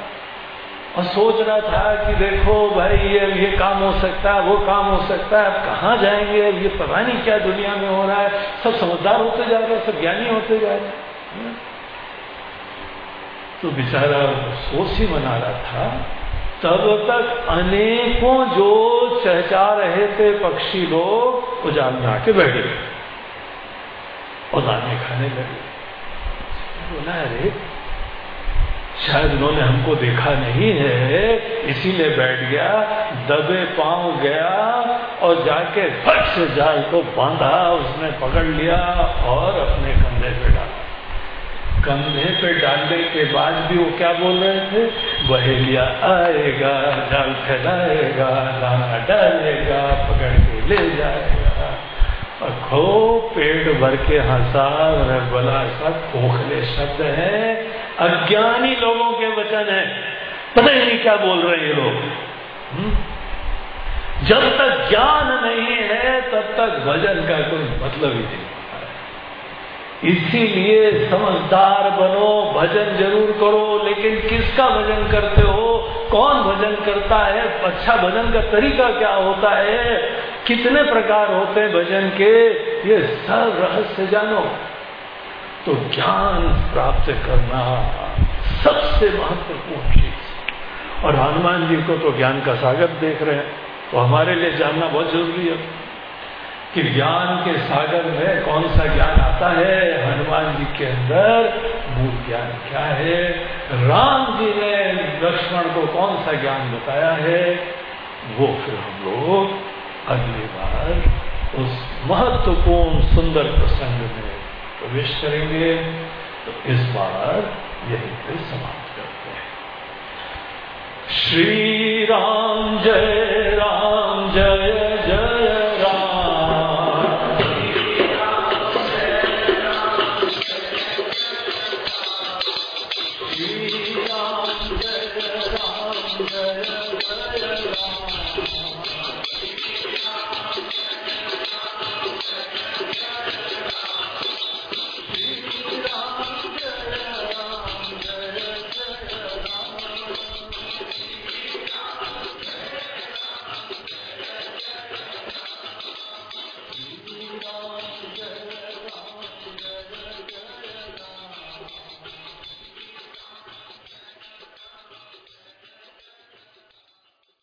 A: और सोच रहा था कि देखो भाई, ये ये काम हो सकता है, वो काम हो सकता है, अब कहाँ जाएँगे? अब ये पता नहीं क्या दुनिया में हो रहा है। सब समझदार होते जा रहे हैं, सब ज्ञानी होते जा रहे हैं। तो बेचारा सोच ही बना रहा था। तब तक अनेकों जो चहचा रहे थे पक्षी लोग उजाल में आके बैठे और दाने खाने लगे। बोला, अरे शायद उन्होंने हमको देखा नहीं है, इसीलिए बैठ गया, दबे पाँव गया और जाके फट से जाल को बांधा, उसने पकड़ लिया और अपने कंधे पे डाला। कंधे पे डालने के बाद भी वो क्या बोल रहे थे? बहेलिया आएगा, जाल फैलाएगा, दाना डालेगा, पकड़ के ले जाएगा। और पेट भर के हंसा बोला सब खोखले शब्द हैं। अज्ञानी लोगों के वचन है। पता ही नहीं क्या बोल रहे ये लोग। हम्म? जब तक ज्ञान नहीं है, तब तक भजन का कोई मतलब ही नहीं इसीलिए समझदार बनो, भजन ज़रूर करो, लेकिन किसका भजन करते हो? कौन भजन करता है? अच्छा भजन का तरीका क्या होता है? कितने प्रकार होते हैं भजन के? ये सब रहस्य जानो। तो ज्ञान प्राप्त करना सबसे महत्वपूर्ण चीज़। और हनुमान जी को तो ज्ञान का सागर देख रहे हैं तो हमारे लिए जानना बहुत ज़रूरी है कि ज्ञान के सागर में कौन सा ज्ञान आता है। हनुमान जी के अंदर मूल ज्ञान क्या है? राम जी ने लक्ष्मण को कौन सा ज्ञान बताया है? वो फिर हम लोग अगली बार उस महत्वपूर्ण सुंदर प्रसंग में प्रवेश करेंगे तो इस बार यही पे समाप्त करते हैं। श्री राम जय।